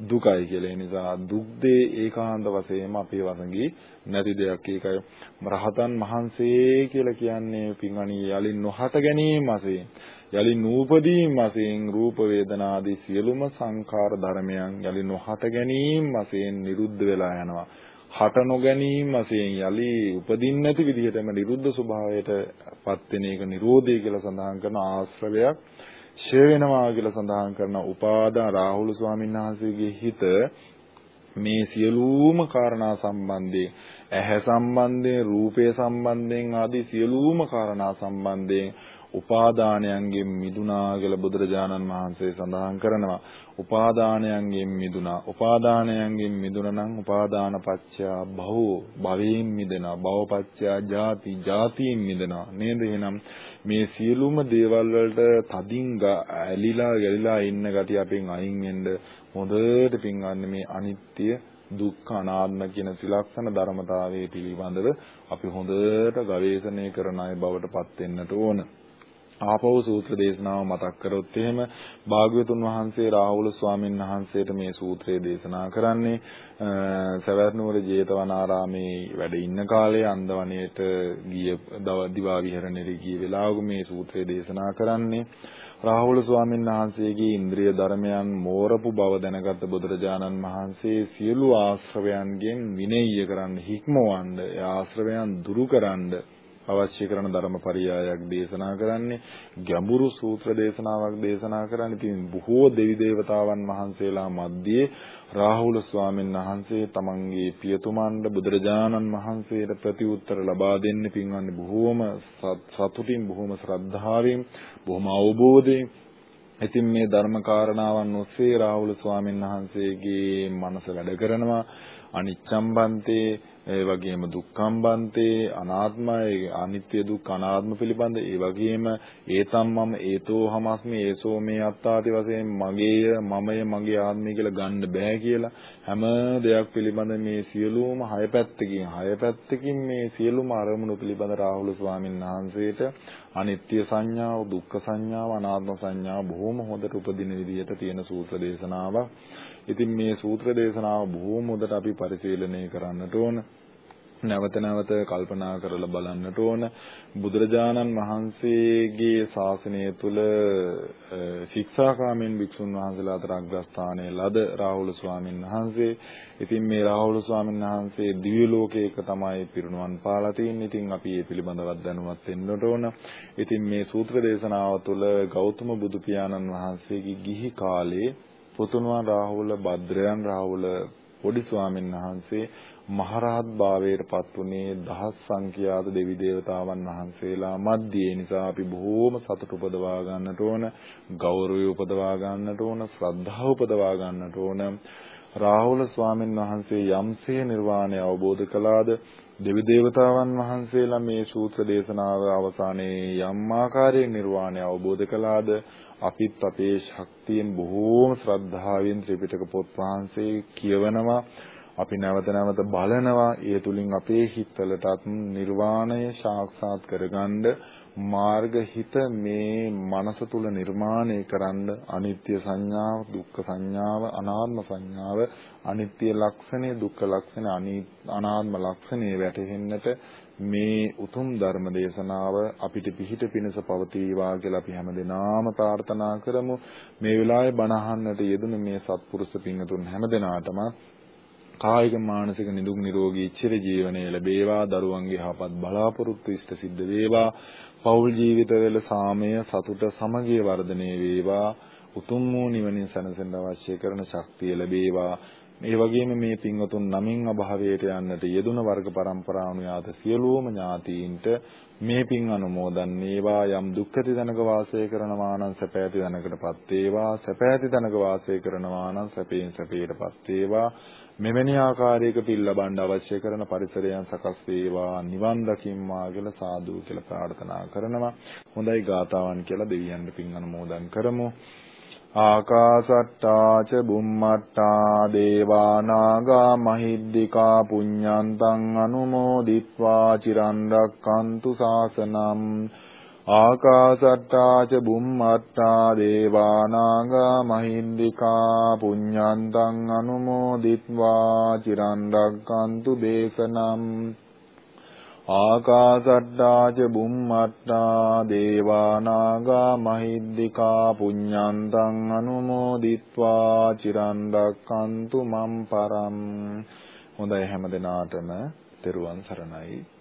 දුකයි කියලා. ඒ නිසා දුක් දේ ඒකාන්ත වශයෙන්ම අපේ වසඟී නැති දෙයක්. ඒකයි රහතන් වහන්සේ කියලා කියන්නේ පින්වණී යලින් නොහට ගැනීම වශයෙන් යලි නූපදීම් වශයෙන් රූප වේදනා ආදී සියලුම සංඛාර ධර්මයන් යලි නොහට ගැනීම වශයෙන් නිරුද්ධ වෙලා යනවා. හට නොගැනීම වශයෙන් යලි උපදින්න නැති විදිහටම නිරුද්ධ ස්වභාවයට පත් වෙන එක නිරෝධය කියලා සඳහන් කරන ආශ්‍රවයක් ඡය වෙනවා කියලා සඳහන් කරන උපාදා රාහුල ස්වාමීන් වහන්සේගේ හිත මේ සියලුම කාරණා සම්බන්ධයෙන් ඇහැ සම්බන්ධයෙන් රූපය සම්බන්ධයෙන් ආදී සියලුම කාරණා සම්බන්ධයෙන් උපාදානයන්ගෙන් මිදුණා කියලා බුදුරජාණන් වහන්සේ සඳහන් කරනවා. උපාදානයන්ගෙන් මිදුණා. උපාදානයන්ගෙන් මිදුණා නම් උපාදාන පත්‍යා භවෝ භවයෙන් මිදෙනවා. භව පත්‍යා ජාති ජාතියෙන් මිදෙනවා. නේද? එහෙනම් මේ සියලුම දේවල් වලට තදින් ඇලිලා ගැලිලා ඉන්න gati අපෙන් අයින් වෙන්න හොඳට පින්වන්නේ මේ අනිත්‍ය දුක්ඛ අනාත්ම කියන ත්‍රිලක්ෂණ ධර්මතාවයේ පිළිබඳව අපි හොඳට ගවේෂණය කරන අය බවට පත් වෙන්නට ඕන. ආපහු සූත්‍ර දේශනාව මතක් කරොත් එහෙම භාග්‍යවතුන් වහන්සේ රාහුල ස්වාමීන් වහන්සේට මේ සූත්‍රය දේශනා කරන්නේ සවැත් නුවර ජේතවනාරාමේ වැඩ ඉන්න කාලේ අන්දවණේට ගිය දිවා විහරණෙරි ගිය වෙලාවක මේ සූත්‍රය දේශනා කරන්නේ. රාහුල ස්වාමීන් වහන්සේගේ ඉන්ද්‍රිය ධර්මයන් මෝරපු බව දැනගත් බුදුරජාණන් වහන්සේ සියලු ආශ්‍රවයන්ගෙන් විනය්‍ය කරන්න හික්මවන්න ආශ්‍රවයන් දුරු කරන්න අවශ්‍ය කරන ධර්මපරියායක් දේශනා කරන්නේ ගැඹුරු සූත්‍ර දේශනාවක් දේශනා කරන්නේ. ඉතින් බොහෝ දෙවි දේවතාවන් වහන්සේලා මැද්දේ රාහුල ස්වාමීන් වහන්සේ තමන්ගේ පියතුමන්ට බුදුරජාණන් වහන්සේට ප්‍රතිඋත්තර ලබා දෙන්නේ පින්වන්නේ බොහෝම සතුටින් බොහෝම ශ්‍රද්ධාවෙන් බොහොම අවබෝධයෙන්. ඉතින් මේ ධර්ම කාරණාවන් ඔස්සේ රාහුල ස්වාමීන් වහන්සේගේ මනස වැඩ කරනවා. අනිච්ඡම් බන්තේ ඒ වගේම දුක්ඛම් බන්තේ අනාත්මයි අනිත්‍ය දුක්ඛ අනාත්ම පිළිබඳ ඒ වගේම ඒතම් මම ඒතෝ හමස්මි ඒසෝ මේ අත්තාති වශයෙන් මගේය මමය මගේ ආත්මය කියලා ගන්න බෑ කියලා හැම දෙයක් පිළිබඳ මේ සියලුම හය පැත්තකින් හය පැත්තකින් මේ සියලුම අරමුණු පිළිබඳ රාහුල ස්වාමීන් වහන්සේට අනිත්‍ය සංඥාව දුක්ඛ සංඥාව අනාත්ම සංඥාව බොහොම හොඳට උපදින විදිහට තියෙන සූත්‍ර දේශනාවක්. ඉතින් මේ සූත්‍ර දේශනාව බොහෝම හොඳට අපි පරිශීලනය කරන්නට ඕන. නැවත නැවත කල්පනා කරලා බලන්නට ඕන බුදුරජාණන් වහන්සේගේ ශාසනය තුල ශික්ෂාකාමීන් භික්ෂුන් වහන්සේලා අතර අග්‍රස්ථානයේ ලද රාහුල ස්වාමීන් වහන්සේ. ඉතින් මේ රාහුල ස්වාමීන් වහන්සේ දිව්‍ය ලෝකයක තමයි පිරිනුවන් පාලා තින්නේ. ඉතින් අපි මේ පිළිබඳව දැනුවත් වෙන්නට ඕන. ඉතින් මේ සූත්‍ර දේශනාව තුළ ගෞතම බුදු පියාණන් වහන්සේගේ ගිහි කාලේ පුතුණුවන් රාහුල භද්‍රයන් රාහුල පොඩි ස්වාමීන් වහන්සේ මහරහත් භාවයට පත් වුණේ දහස් සංඛ්‍යාත දෙවි දේවතාවන් වහන්සේලා මැද්දේ. නිසා අපි බොහෝම සතුට උපදවා ගන්නට ඕන ගෞරවය උපදවා ගන්නට ඕන ශ්‍රද්ධාව උපදවා ගන්නට ඕන. රාහුල ස්වාමීන් වහන්සේ යම්සේ නිර්වාණය අවබෝධ කළාද දෙවි දේවතාවන් වහන්සේලා මේ සූත්‍ර දේශනාව අවසානයේ යම් ආකාරයෙන් නිර්වාණය අවබෝධ කළාද අපිත් අපේ ශක්තියෙන් බොහෝම ශ්‍රද්ධාවෙන් ත්‍රිපිටක පොත් වහන්සේ කියවනවා. අපි නැවත නැවත බලනවා. ඒ තුලින් අපේ හිතවලටත් නිර්වාණය සාක්ෂාත් කරගන්න මාර්ග හිත මේ මනස තුල නිර්මාණය කරන්න අනිත්‍ය සංඥාව දුක්ඛ සංඥාව අනාත්ම සංඥාව අනිත්‍ය ලක්ෂණය දුක්ඛ ලක්ෂණය අනාත්ම ලක්ෂණය වැටහෙන්නට මේ උතුම් ධර්ම දේශනාව අපිට පිහිට පිණිස පවතිවා කියලා අපි හැමදෙනාම ප්‍රාර්ථනා කරමු. මේ වෙලාවේ බණ අහන්නට යෙදුණු මේ සත්පුරුෂ පින්තුන් හැමදෙනාටම කායික මානසික නිදුක් නිරෝගී චිර ජීවනයේ ලැබේවා. දරුවන්ගේ යහපත් බලාපොරොත්තු ඉෂ්ට සිද්ධ වේවා. පෞල් ජීවිතවල සාමය සතුට සමගිය වර්ධනය වේවා. උතුම් වූ නිවනින් සැනසෙන්න අවශ්‍ය කරන ශක්තිය ලැබේවා. මේ වගේම මේ පින්වතුන් නමින් අභාවයට යන්නට යෙදුන වර්ග પરම්පරාණු යාත සියලුම ඥාතීන්ට මේ පින් අනුමෝදන් වේවා යම් දුක්ඛති දනක වාසය කරනවා නම් සැපෑති දනකටපත් වේවා සැපෑති දනක වාසය කරනවා නම් සැපයෙන් සැපයටපත් වේවා මෙවැනි ආකාරයක පින් ලබන්න අවශ්‍ය කරන පරිසරයන් සකස් වේවා නිවන් දකිම්මා කියලා සාදු කියලා ප්‍රාර්ථනා කරනවා. හොඳයි ගාතාවන් කියලා දෙවියන්ට පින් අනුමෝදන් කරමු. ආකාසට්ටා ච බුම්මට්ටා දේවා නාග මහිද්దికා පුඤ්ඤන්තං අනුමෝදිත්වා චිරන් රැක්කන්තු සාසනම් ආකාසට්ටා ච බුම්මට්ටා දේවා නාග මහිද්దికා පුඤ්ඤන්තං අනුමෝදිත්වා චිරන් රැක්කන්තු දේශනම් ආකාසට්ටා ච බුම්මට්ටා දේවා නාග මහින්దికා පුඤ්ඤන්තං අනුමෝදිත්වා චිරන් රැක්කන්තු මම් පරම්. හොඳයි හැම දිනාටම තෙරුවන් සරණයි.